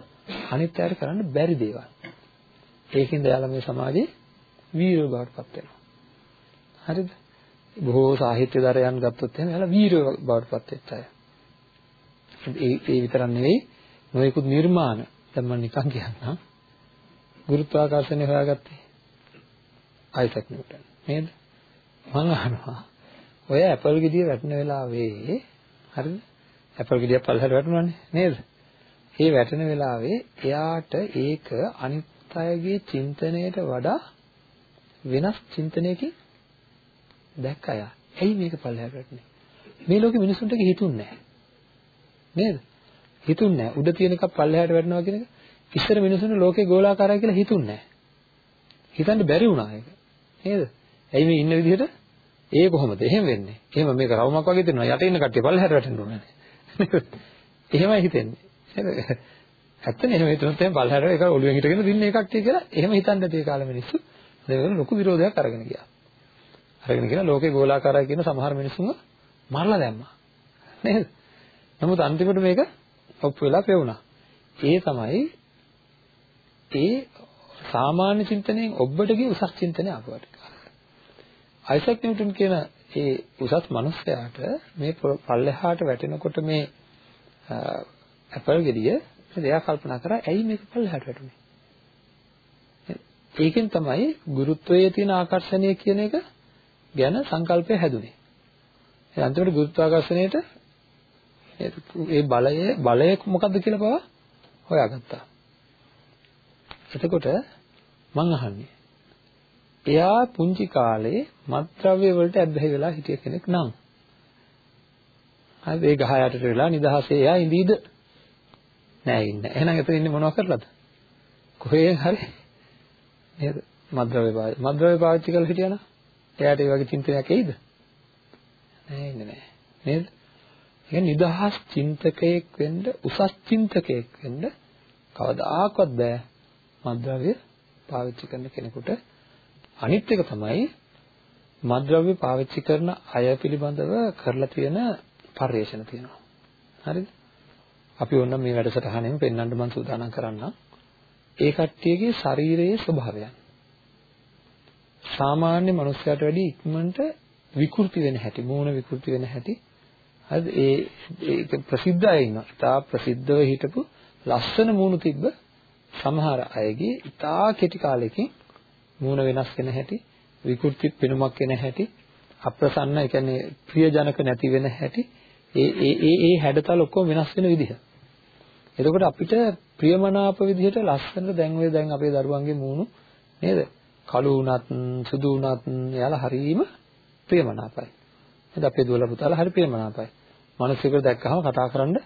අනිත් අයට කරන්න බැරි දේවල්. ඒකින්ද එයාලා මේ සමාජයේ වීරයෝ බවට පත් වෙනවා. හරිද? බොහෝ සාහිත්‍ය දරයන් ගත්තොත් එහෙනම් එයාලා වීරයෝ බවට පත් වෙච්ච අය. ඒ ඒ විතරක් නෙවෙයි නොයෙකුත් නිර්මාණ දැන් මම නිකන් කියන්නම්. ගුරුත්වාකර්ෂණය හොයාගත්තේ අයිසැක් නිව්ටන් නේද? මම අහනවා ඔය ඇපල් ගෙඩිය වැටෙන වෙලාවේ හරිද? ඇපල් ගෙඩියක් පල්ලෙහාට වැටුණානේ නේද? ඒ වැටෙන වෙලාවේ එයාට ඒක අනිත් අයගේ චින්තනයට වඩා වෙනස් චින්තනයකින් දැක්ක අය. ඇයි මේක පල්ලෙහාට වැටුනේ? මේ ලෝකෙ මිනිසුන්ට හිතුන්නේ නැහැ. නේද? හිතුන්නේ නැහැ. උඩ තියෙන එකක් පල්ලෙහාට වැටෙනවා කියන එක ඉස්සර මිනිසුන්ට ලෝකේ ගෝලාකාරයි කියලා හිතුන්නේ නැහැ. හිතන්න බැරි වුණා ඒක. නේද? ඇයි මේ ඉන්න විදිහට ඒ කොහොමද? එහෙම වෙන්නේ. එහෙම මේක රවුමක් වගේ දෙනවා. යට ඉන්න කට්ටිය පල්ලෙහාට වැටෙන්න ඕනේ. එහෙමයි හිතෙන්නේ. නේද? ඇත්තනේ එහෙම හිතුනොත් එහෙනම් පල්ලෙහාට ඒක ඔළුවෙන් හිටගෙන දින්නේ ඒ කට්ටිය කියලා එහෙම හිතන්න දෙය කාලේ මිනිස්සු. ඒක ලොකු විරෝධයක් අරගෙන ගියා. අරගෙන ගිහලා ලෝකේ ගෝලාකාරයි කියන සමහර මිනිස්සුන්ව මරලා දැම්මා. නේද? නමුත් අන්තිමට මේක ඔප්පු වෙලා පෙවුණා. ඒ තමයි ඒ සාමාන්‍ය චින්තනයෙන් ඔබට ගිය උසස් චින්තනය ආපුවට. අයිසැක් නිව්ටන් කියන ඒ උසස් මනුස්සයාට මේ පල්ලෙහාට වැටෙනකොට මේ ඇපල් ගෙඩිය එයා කල්පනා කරා ඇයි මේක පල්ලෙහාට වැටුනේ? ඒකෙන් තමයි ගුරුත්වයේ තියෙන ආකර්ෂණය කියන එක ගැන සංකල්පය හැදුනේ. ඒ අන්තිමට ගුරුත්වාකර්ෂණයට ඒ බලය බලය මොකක්ද කියලා පවා හොයාගත්තා. එතකොට මං අහන්නේ එයා පුංචි කාලේ මත්ද්‍රව්‍ය වලට ඇබ්බැහි වෙලා හිටිය කෙනෙක් නම් හරි ඒ ගහ යටට වෙලා නිදහසේ එයා ඉඳීද නෑ ඉන්නේ. එහෙනම් එතන ඉන්නේ මොනව කරලාද? කොහේ හරි නේද? මත්ද්‍රව්‍ය පාවිච්චි මත්ද්‍රව්‍ය පාවිච්චි කරලා හිටියනම් එයාට ඒ වගේ චින්තනයක් එයිද? නෑ ඉන්නේ නෑ. නේද? ඒ නිදහස් චින්තකයෙක් වෙන්න උසස් චින්තකයෙක් වෙන්න කවදාකවත් බෑ මත්ද්‍රව්‍ය පාවිච්චි කරන කෙනෙකුට අනිත් එක තමයි මත්ද්‍රව්‍ය පාවිච්චි කරන අය පිළිබඳව කරලා තියෙන පරිශන තියෙනවා. හරිද? අපි ඕනනම් මේ වැඩසටහනෙම පෙන්වන්න මම සූදානම් කරන්නම්. ඒ කට්ටියගේ ශරීරයේ ස්වභාවයන්. සාමාන්‍ය මනුස්සයාට වැඩි ඉක්මනට විකෘති වෙන හැටි, මූණ විකෘති වෙන හැටි. හරිද? ඒ ඒක ප්‍රසිද්ධ අය ඉන්නවා. ඉතා ප්‍රසිද්ධව හිටපු ලස්සන මූණු තිබ්බ සමහර අයගේ ඉතා කෙටි කාලෙකින් මූණ වෙනස් වෙන හැටි, විකෘති පෙනුමක් වෙන හැටි, අප්‍රසන්න, ඒ කියන්නේ ප්‍රියජනක නැති වෙන හැටි, ඒ ඒ ඒ ඒ හැඩතල ඔක්කොම වෙනස් වෙන විදිහ. එතකොට අපිට ප්‍රියමනාප විදිහට ලස්සනට දැන් ඔය දැන් අපේ දරුවන්ගේ මූණු නේද? කළු වුණත් සුදු වුණත් එයාලා හරීම ප්‍රියමනාපයි. නේද? අපේ දුවලා පුතාලා හරි ප්‍රියමනාපයි. මිනිස්සුන්ට දැක්කහම කතා කරන්න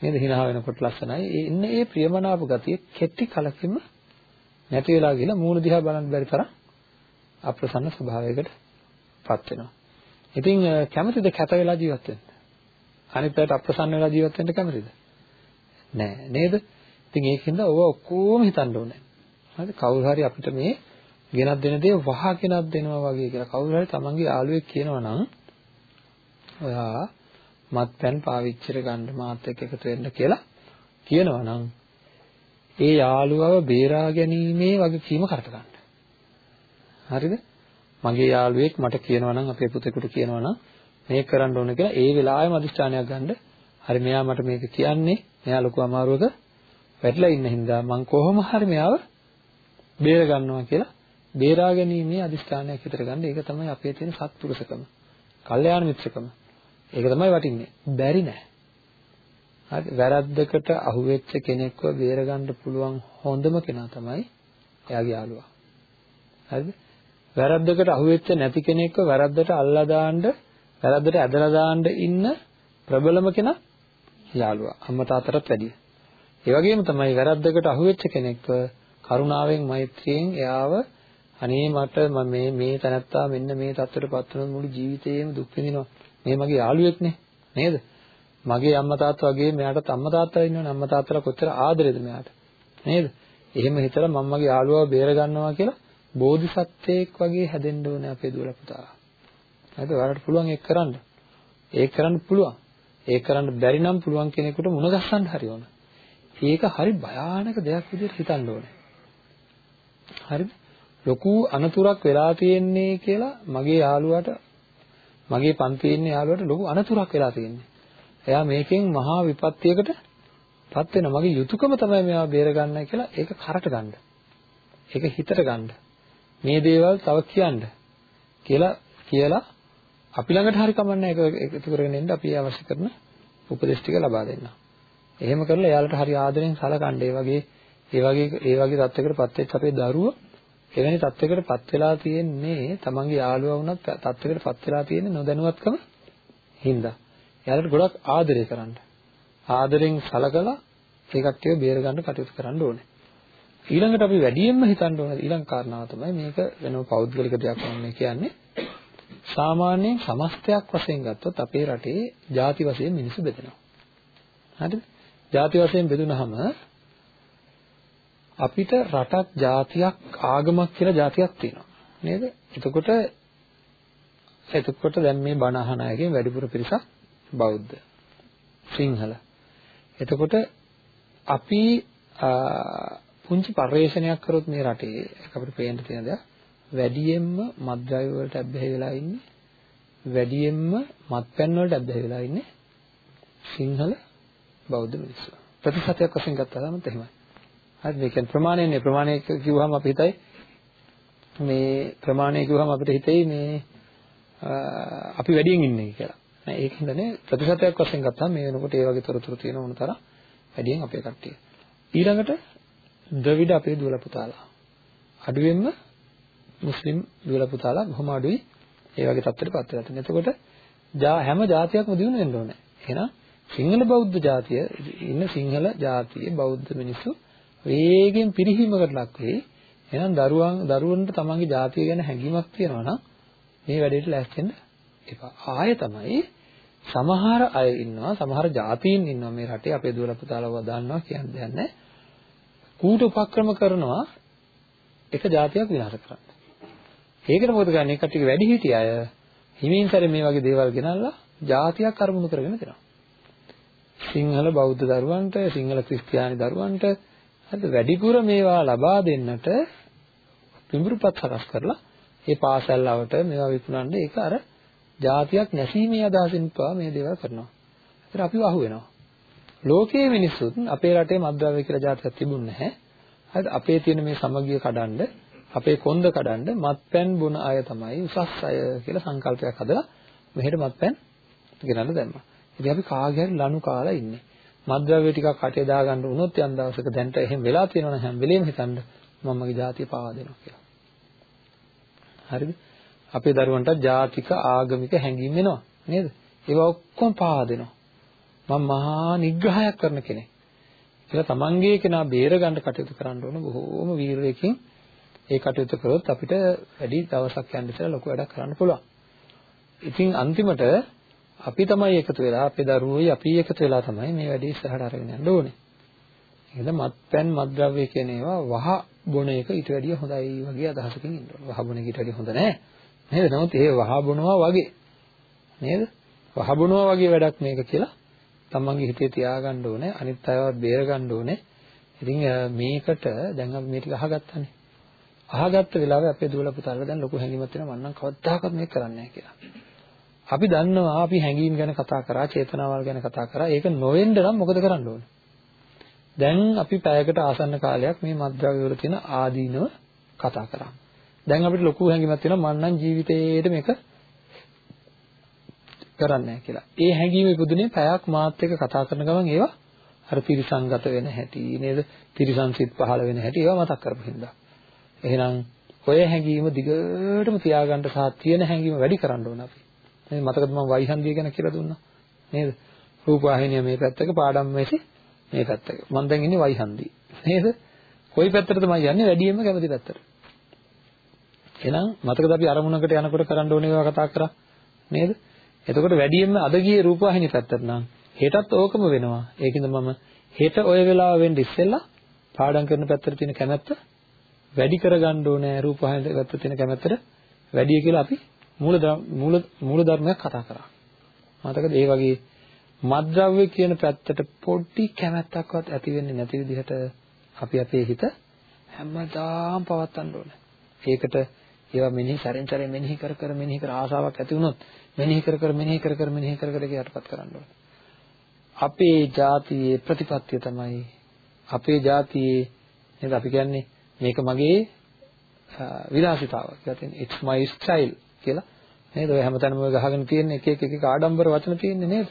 නේද? hina වෙනකොට ලස්සනයි. ඒ ඉන්නේ ඒ ප්‍රියමනාප ගතිය කෙටි කලකින්ම නැති වෙලා ගිහලා මූණ දිහා බලන්න බැරි තරම් අප්‍රසන්න ස්වභාවයකට පත් වෙනවා. ඉතින් කැමතිද කැත වෙලා ජීවත් වෙන්න? අනිත් පැයට අප්‍රසන්න වෙලා ජීවත් වෙන්න කැමතිද? නෑ නේද? ඉතින් ඒකින්ද ඔව ඔක්කොම හිතන්න ඕනේ. හරිද? කවුරු හරි අපිට මේ ගෙනත් දෙන දේ වහ ගෙනත් දෙනවා වගේ කියලා කවුරු හරි තමන්ගේ යාළුවෙක් කියනවා නම් ඔයා මත්පැන් පාවිච්චි කරගන්න මාත් එක්ක එකතු වෙන්න කියලා කියනවා නම් ඒ යාළුවව බේරා ගැනීමේ වගකීම කරට ගන්න. හරිද? මගේ යාළුවෙක් මට කියනවා නම් අපේ පුතේකට කියනවා නම් මේක කරන්න ඕන කියලා ඒ වෙලාවෙම අදිස්ථානයක් ගන්න. හරි මෙයා මට මේක කියන්නේ මෙයා ලොකු අමාරුවක වැටලා ඉන්න හින්දා මම කොහොම හරි මෙයාව බේර ගන්නවා කියලා බේරා ගැනීමේ අදිස්ථානයක් හිතට ගන්න. ඒක තමයි අපේ තියෙන සත්පුරුෂකම. කල්යාණ මිත්‍රකම. ඒක තමයි වටින්නේ. බැරි නෑ. හරි වැරද්දකට අහුවෙච්ච කෙනෙක්ව බේරගන්න පුළුවන් හොඳම කෙනා තමයි එයාගේ යාළුවා. හරිද? වැරද්දකට අහුවෙච්ච නැති කෙනෙක්ව වැරද්දට අල්ලා දාන්න, වැරද්දට ඇදලා දාන්න ඉන්න ප්‍රබලම කෙනා යාළුවා. අම්මා තාත්තටත් වැඩිය. ඒ වගේම තමයි වැරද්දකට අහුවෙච්ච කෙනෙක්ව කරුණාවෙන් මෛත්‍රියෙන් එයාව අනේ මට මේ මේ තැනත්තා මෙන්න මේ තත්ත්වයටපත් වුණොත් මුළු ජීවිතේම දුක් විඳිනවා. මේ මගේ යාළුවෙක්නේ නේද? මගේ අම්මා තාත්තා වගේ මෙයාටත් අම්මා තාත්තා ඉන්නවනේ අම්මා තාත්තලා කොච්චර ආදරේද මෙයාට නේද? එහෙම හිතලා මම මගේ යාළුවව බේර ගන්නවා කියලා බෝධිසත්වයෙක් වගේ හැදෙන්න ඕනේ අපේ දුවලා පුතා. හරිද? ඔයාලට පුළුවන් ඒක කරන්න. ඒක කරන්න පුළුවන්. ඒක කරන්න බැරි නම් පුළුවන් කෙනෙකුට මුණ ගැස්සන්න හරි ඕන. ඒක හරි භයානක දෙයක් විදිහට හිතන්න ඕනේ. හරිද? ලොකු අනතුරක් වෙලා තියෙන්නේ කියලා මගේ යාළුවාට මගේ පන්තියේ ඉන්න යාළුවාට ලොකු අනතුරක් වෙලා තියෙන්නේ. එයා මේකෙන් මහා විපත්තියකට පත් වෙනවා. මගේ යුතුයකම තමයි මෙයා බේරගන්නයි කියලා ඒක කරට ගන්න. ඒක හිතට ගන්න. මේ දේවල් තව කියන්න කියලා කියලා අපි ළඟට හරි කමන්නේ ඒක එකතු කරගෙන එන්න අපි අවශ්‍ය කරන උපදෙස් ටික ලබා දෙන්න. එහෙම කරලා එයාලට හරි ආදරෙන් සලකන්න. ඒ වගේ ඒ වගේ ඒ වගේ තත්යකටපත් වෙච්ච අපේ දරුවෝ එවැනි තත්යකටපත් වෙලා තියෙන්නේ තමන්ගේ යාළුවා වුණත් තත්යකටපත් වෙලා තියෙන්නේ නොදැනුවත්කම හින්දා. එයාලට ගොඩක් ආදරය කරන්න. ආදරෙන් සලකලා ඒ කට්ටිය බේර ගන්න කටයුතු කරන්න ඕනේ. ඊළඟට අපි වැඩියෙන්ම හිතන්න ඕන ඊළඟ කාරණාව තමයි මේක වෙනම පෞද්ගලික දෙයක් නෙමෙයි කියන්නේ. සාමාන්‍යයෙන් සමස්තයක් වශයෙන් ගත්තොත් අපේ රටේ ಜಾති වශයෙන් මිනිස්සු බෙදෙනවා. හරිද? ಜಾති වශයෙන් බෙදුනහම අපිට රටක් ජාතියක් ආගමක් කියලා ජාතියක් තියෙනවා නේද? එතකොට එතකොට දැන් මේ බණ අහන අයගෙන් වැඩිපුර පිරිසක් බෞද්ධ සිංහල. එතකොට අපි පුංචි පරිශ්‍රණයක් කරොත් මේ රටේ අපිට පේන්න තියෙන දේ වැඩියෙන්ම මත්ද්‍රව්‍ය වලට ඇබ්බැහි වෙලා ඉන්නේ වැඩියෙන්ම මත්පැන් වලට ඇබ්බැහි වෙලා ඉන්නේ සිංහල බෞද්ධ මිනිස්සු. ප්‍රතිශතයක් වශයෙන් ගත්තාම එහෙමයි. හරිද? මේ කියන්නේ ප්‍රමාණයනේ ප්‍රමාණය කිව්වහම අපි හිතයි මේ ප්‍රමාණය කිව්වහම අපිට හිතෙයි මේ අපි වැඩියෙන් ඉන්නේ කියලා. නෑ ඒකින්ද නේ ප්‍රතිශතයක් වශයෙන් ගත්තාම මේ වෙනකොට ඒ වගේ තොරතුරු තියෙන ඕන තරම් වැඩියෙන් අපේ කට්ටිය. ඊළඟට ද්‍රවිඩ අපේ දුවලා පුතාලා. අඩුවෙන්ම මුස්ලිම් දුවලා පුතාලා බොහොම අඩුයි ඒ වගේ තත්ත්වයකටපත් වෙලා තියෙනවා. එතකොට හැම ජාතියක්ම දිනු වෙන්න ඕනේ. එහෙනම් සිංහල බෞද්ධ ජාතිය ඉන්න සිංහල ජාතියේ බෞද්ධ මිනිස්සු වේගෙන් පිරිහීමකට ලක් වෙයි. එහෙනම් දරුවන් දරුවන්ට තමන්ගේ ජාතිය ගැන හැඟීමක් තියෙනවා නම් මේ වැඩේට ලෑස්ති වෙන්න එපා. ආය තමයි සමහර අය ඉන්නවා සමහර ජාතීන් ඉන්නවා මේ රටේ අපේ දුවලා පුතාලව දන්නවා කියන දෙයක් නැහැ. කූට උපක්‍රම කරනවා එක ජාතියක් විනාශ කරන්න. ඒකට මොකද කරන්නේ? කට්ටිය වැඩි හිටිය අය හිමින් සැරේ මේ වගේ දේවල් ගෙනල්ලා ජාතියක් අරමුණු කරගෙන දෙනවා. සිංහල බෞද්ධ දරුවන්ට සිංහල ක්‍රිස්තියානි දරුවන්ට හරිද වැඩිපුර මේවා ලබා දෙන්නට පිඹුරුපත් සකස් කරලා ඒ පාසල්වලට මේවා විකුණන්න ඒක අර જાතියක් නැසීමේ අදහසින් පවා මේ දේවල් කරනවා. ඒතර අපි වහු වෙනවා. ලෝකයේ මිනිස්සුත් අපේ රටේ මද්ද්‍රව්‍ය කියලා જાතියක් තිබුණ නැහැ. හරිද අපේ තියෙන මේ සමගිය කඩන්ඩ අපේ කොන්ද කඩන්ඩ මත්පැන් බොන අය තමයි උසස් අය කියලා සංකල්පයක් හදලා මෙහෙට මත්පැන් ගෙනල්ලා දැම්මා. ඉතින් අපි කාගේ හරි ලනු කාලා ඉන්නේ. මද්ද්‍රව්‍ය ටිකක් කටේ දාගන්න වුණොත් යම් දවසක දැන්ට එහෙම වෙලා තියෙනවනම් හැම වෙලෙම හිතන්න මම මගේ ජාතිය පාවා දෙනවා කියලා. හරිද? අපේ දරුවන්ට ජාතික ආගමික හැඟීම් එනවා නේද? ඒවා ඔක්කොම පාවා දෙනවා. මම මහා නිග්‍රහයක් කරන කෙනෙක්. කියලා තමන්ගේ කෙනා බේර ගන්න කටයුතු කරන්න ඕන බොහෝම වීරයකින් ඒ කටයුතු කරොත් අපිට වැඩි දවසක් යන්න ඉස්සෙල්ලා ලොකු වැඩක් කරන්න පුළුවන්. ඉතින් අන්තිමට අපි තමයි එකතු වෙලා අපේ දරුවෝයි අපි එකතු වෙලා තමයි මේ වැඩේ ඉස්සරහට අරගෙන යන්න ඕනේ. එහෙනම් මත්පැන් මත්ද්‍රව්‍ය කියන ඒවා වහ බොන එක ඊට වැඩිය හොඳයි වගේ අදහසකින් ඉන්න ඕනේ. වහ බොන එක ඊට වැඩිය හොඳ නෑ. නේද? නමුත් ඒ වහ බොනවා වගේ නේද? වහ බොනවා වගේ වැඩක් මේක කියලා තමන්ගේ හිතේ තියාගන්න ඕනේ. අනිත් අයවත් බේර ගන්න ඕනේ. ඉතින් මේකට දැන් අපි මේ ටික අහගත්තානේ. අහගත්ත වෙලාවේ අපේ දුවල පුතාලා දැන් ලොකු හැඟීමක් තියෙනවා මම නම් කවදාකවත් මේක කරන්නේ නැහැ කියලා. අපි දන්නවා අපි හැඟීම් ගැන කතා කරා, චේතනාවල් ගැන කතා කරා. ඒක නොවෙන්න නම් මොකද කරන්න ඕනේ? දැන් අපි පැයකට ආසන්න කාලයක් මේ මද්ද්‍රව්‍ය වල තියෙන ආදීනව කතා කරා. දැන් අපිට ලොකු හැඟීමක් තියෙනවා මම නම් ජීවිතේට මේක කරන්නේ නැහැ කියලා. ඒ හැඟීම ඉපදුනේ පැයක් මාත් එක්ක කතා කරන ගමන් ඒවා අර තිරිසංගත වෙන හැටි නේද? තිරිසන් සිත් පහළ වෙන හැටි ඒවා මතක් කරපු හින්දා. එහෙනම් ඔය හැඟීම දිගටම තියාගන්න සහ තියෙන හැඟීම වැඩි කරන්න ඕන අපි. නේද? මතකද මම වයිහන්දිය ගැන කියලා දුන්නා. නේද? රූපවාහිනිය මේ පැත්තක පාඩම් මේසි මේ පැත්තක. මම දැන් ඉන්නේ වයිහන්දි. නේද? කොයි පැත්තටද මම යන්නේ වැඩියෙන්ම කැමති පැත්තට. එහෙනම් මතකද අපි අරමුණකට යනකොට කරන්න ඕනේ ඒවා කතා කරා නේද? එතකොට වැඩියෙන්ම අද ගියේ රූපවාහිනිය පැත්තට නම් හෙටත් ඕකම වෙනවා. ඒකින්ද මම හෙට ඔය වෙලාව වෙන්න ඉස්සෙල්ලා පාඩම් කරන පැත්තට තියෙන කැමැත්ත වැඩි කරගන්න ඕනේ රූපවාහිනිය පැත්තට තියෙන කැමැත්තට වැඩි කියලා අපි මූල මූල මූල ධර්මයක් කතා කරා. මතකද ඒ වගේ මද්ද්‍රව්‍ය කියන පැත්තට පොඩි කැමැත්තක්වත් ඇති වෙන්නේ නැති විදිහට අපි අපේ හිත හැමදාම පවත්වන්න ඕනේ. ඒකට ඒවා මෙනෙහි සැරෙන් සැරේ මෙනෙහි කර කර මෙනෙහි කර ආසාවක් ඇති වුණොත් මෙනෙහි කර කර මෙනෙහි කර කර මෙනෙහි කර කර යටපත් කරන්න ඕනේ. අපේ ජාතියේ ප්‍රතිපත්තිය තමයි අපේ ජාතියේ නේද අපි කියන්නේ මේක මගේ විලාසිතාවක්. කියලා තියෙන්නේ it's my style කියලා. නේද? ඔය හැමතැනම ඔය ගහගෙන තියෙන එක එක එක ආඩම්බර වචන තියෙන්නේ නේද?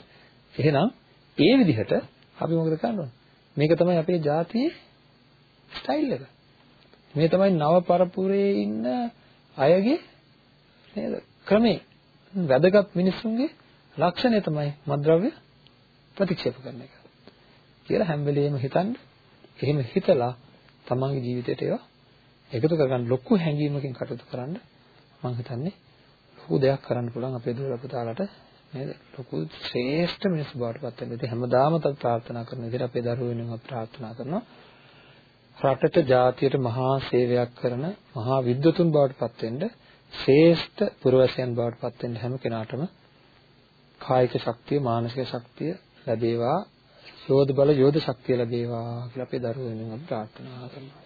එහෙනම් ඒ විදිහට අපි මොකද කරන්නේ? මේක තමයි අපේ ජාතියේ ස්ටයිල් එක. මේ තමයි නව පරපුරේ ඉන්න අයගේ නේද? ක්‍රමේ. වැදගත් මිනිස්සුන්ගේ ලක්ෂණය තමයි මද්ද්‍රව්‍ය ප්‍රතික්ෂේප කරන එක. කියලා හැම වෙලෙම හිතන්න. එහෙම හිතලා තමන්ගේ ජීවිතයට ඒවා එකතු කරගන්න ලොකු හැඟීමකින් කටයුතු කරන්න මම හිතන්නේ ලොකු දෙයක් කරන්න පුළුවන් අපේ දුර පුතාලට නේද ලොකු ශ්‍රේෂ්ඨ මිනිස් බවට පත් වෙන්න. ඉතින් හැමදාම තත් ප්‍රාර්ථනා කරන විදිහට අපේ දරුවෝ වෙනුවෙන් ප්‍රාර්ථනා කරනවා. රටට ජාතියට මහා සේවයක් කරන මහා විද්වතුන් බවට පත් වෙන්න ශ්‍රේෂ්ඨ පුරවැසියන් බවට පත් වෙන්න හැම කෙනාටම කායික ශක්තිය මානසික ශක්තිය ලැබේවා යෝධ බල යෝධ ශක්තිය ලැබේවා කියලා අපේ දරුවෝ වෙනුවෙන් ප්‍රාර්ථනා කරනවා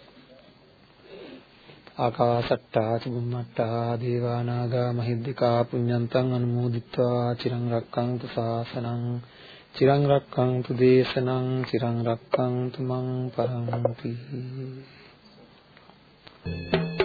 ආකාසට්ටා චුම්මට්ටා දේවා නාග මහිද්దికා පුඤ්ඤන්තං අනුමෝදිත්වා චිරං රක්ඛන්තු ශාසනං චිරං රක්ඛන්තු දේශනං චිරං රක්ඛන්තු මං පරන්ති Thank you.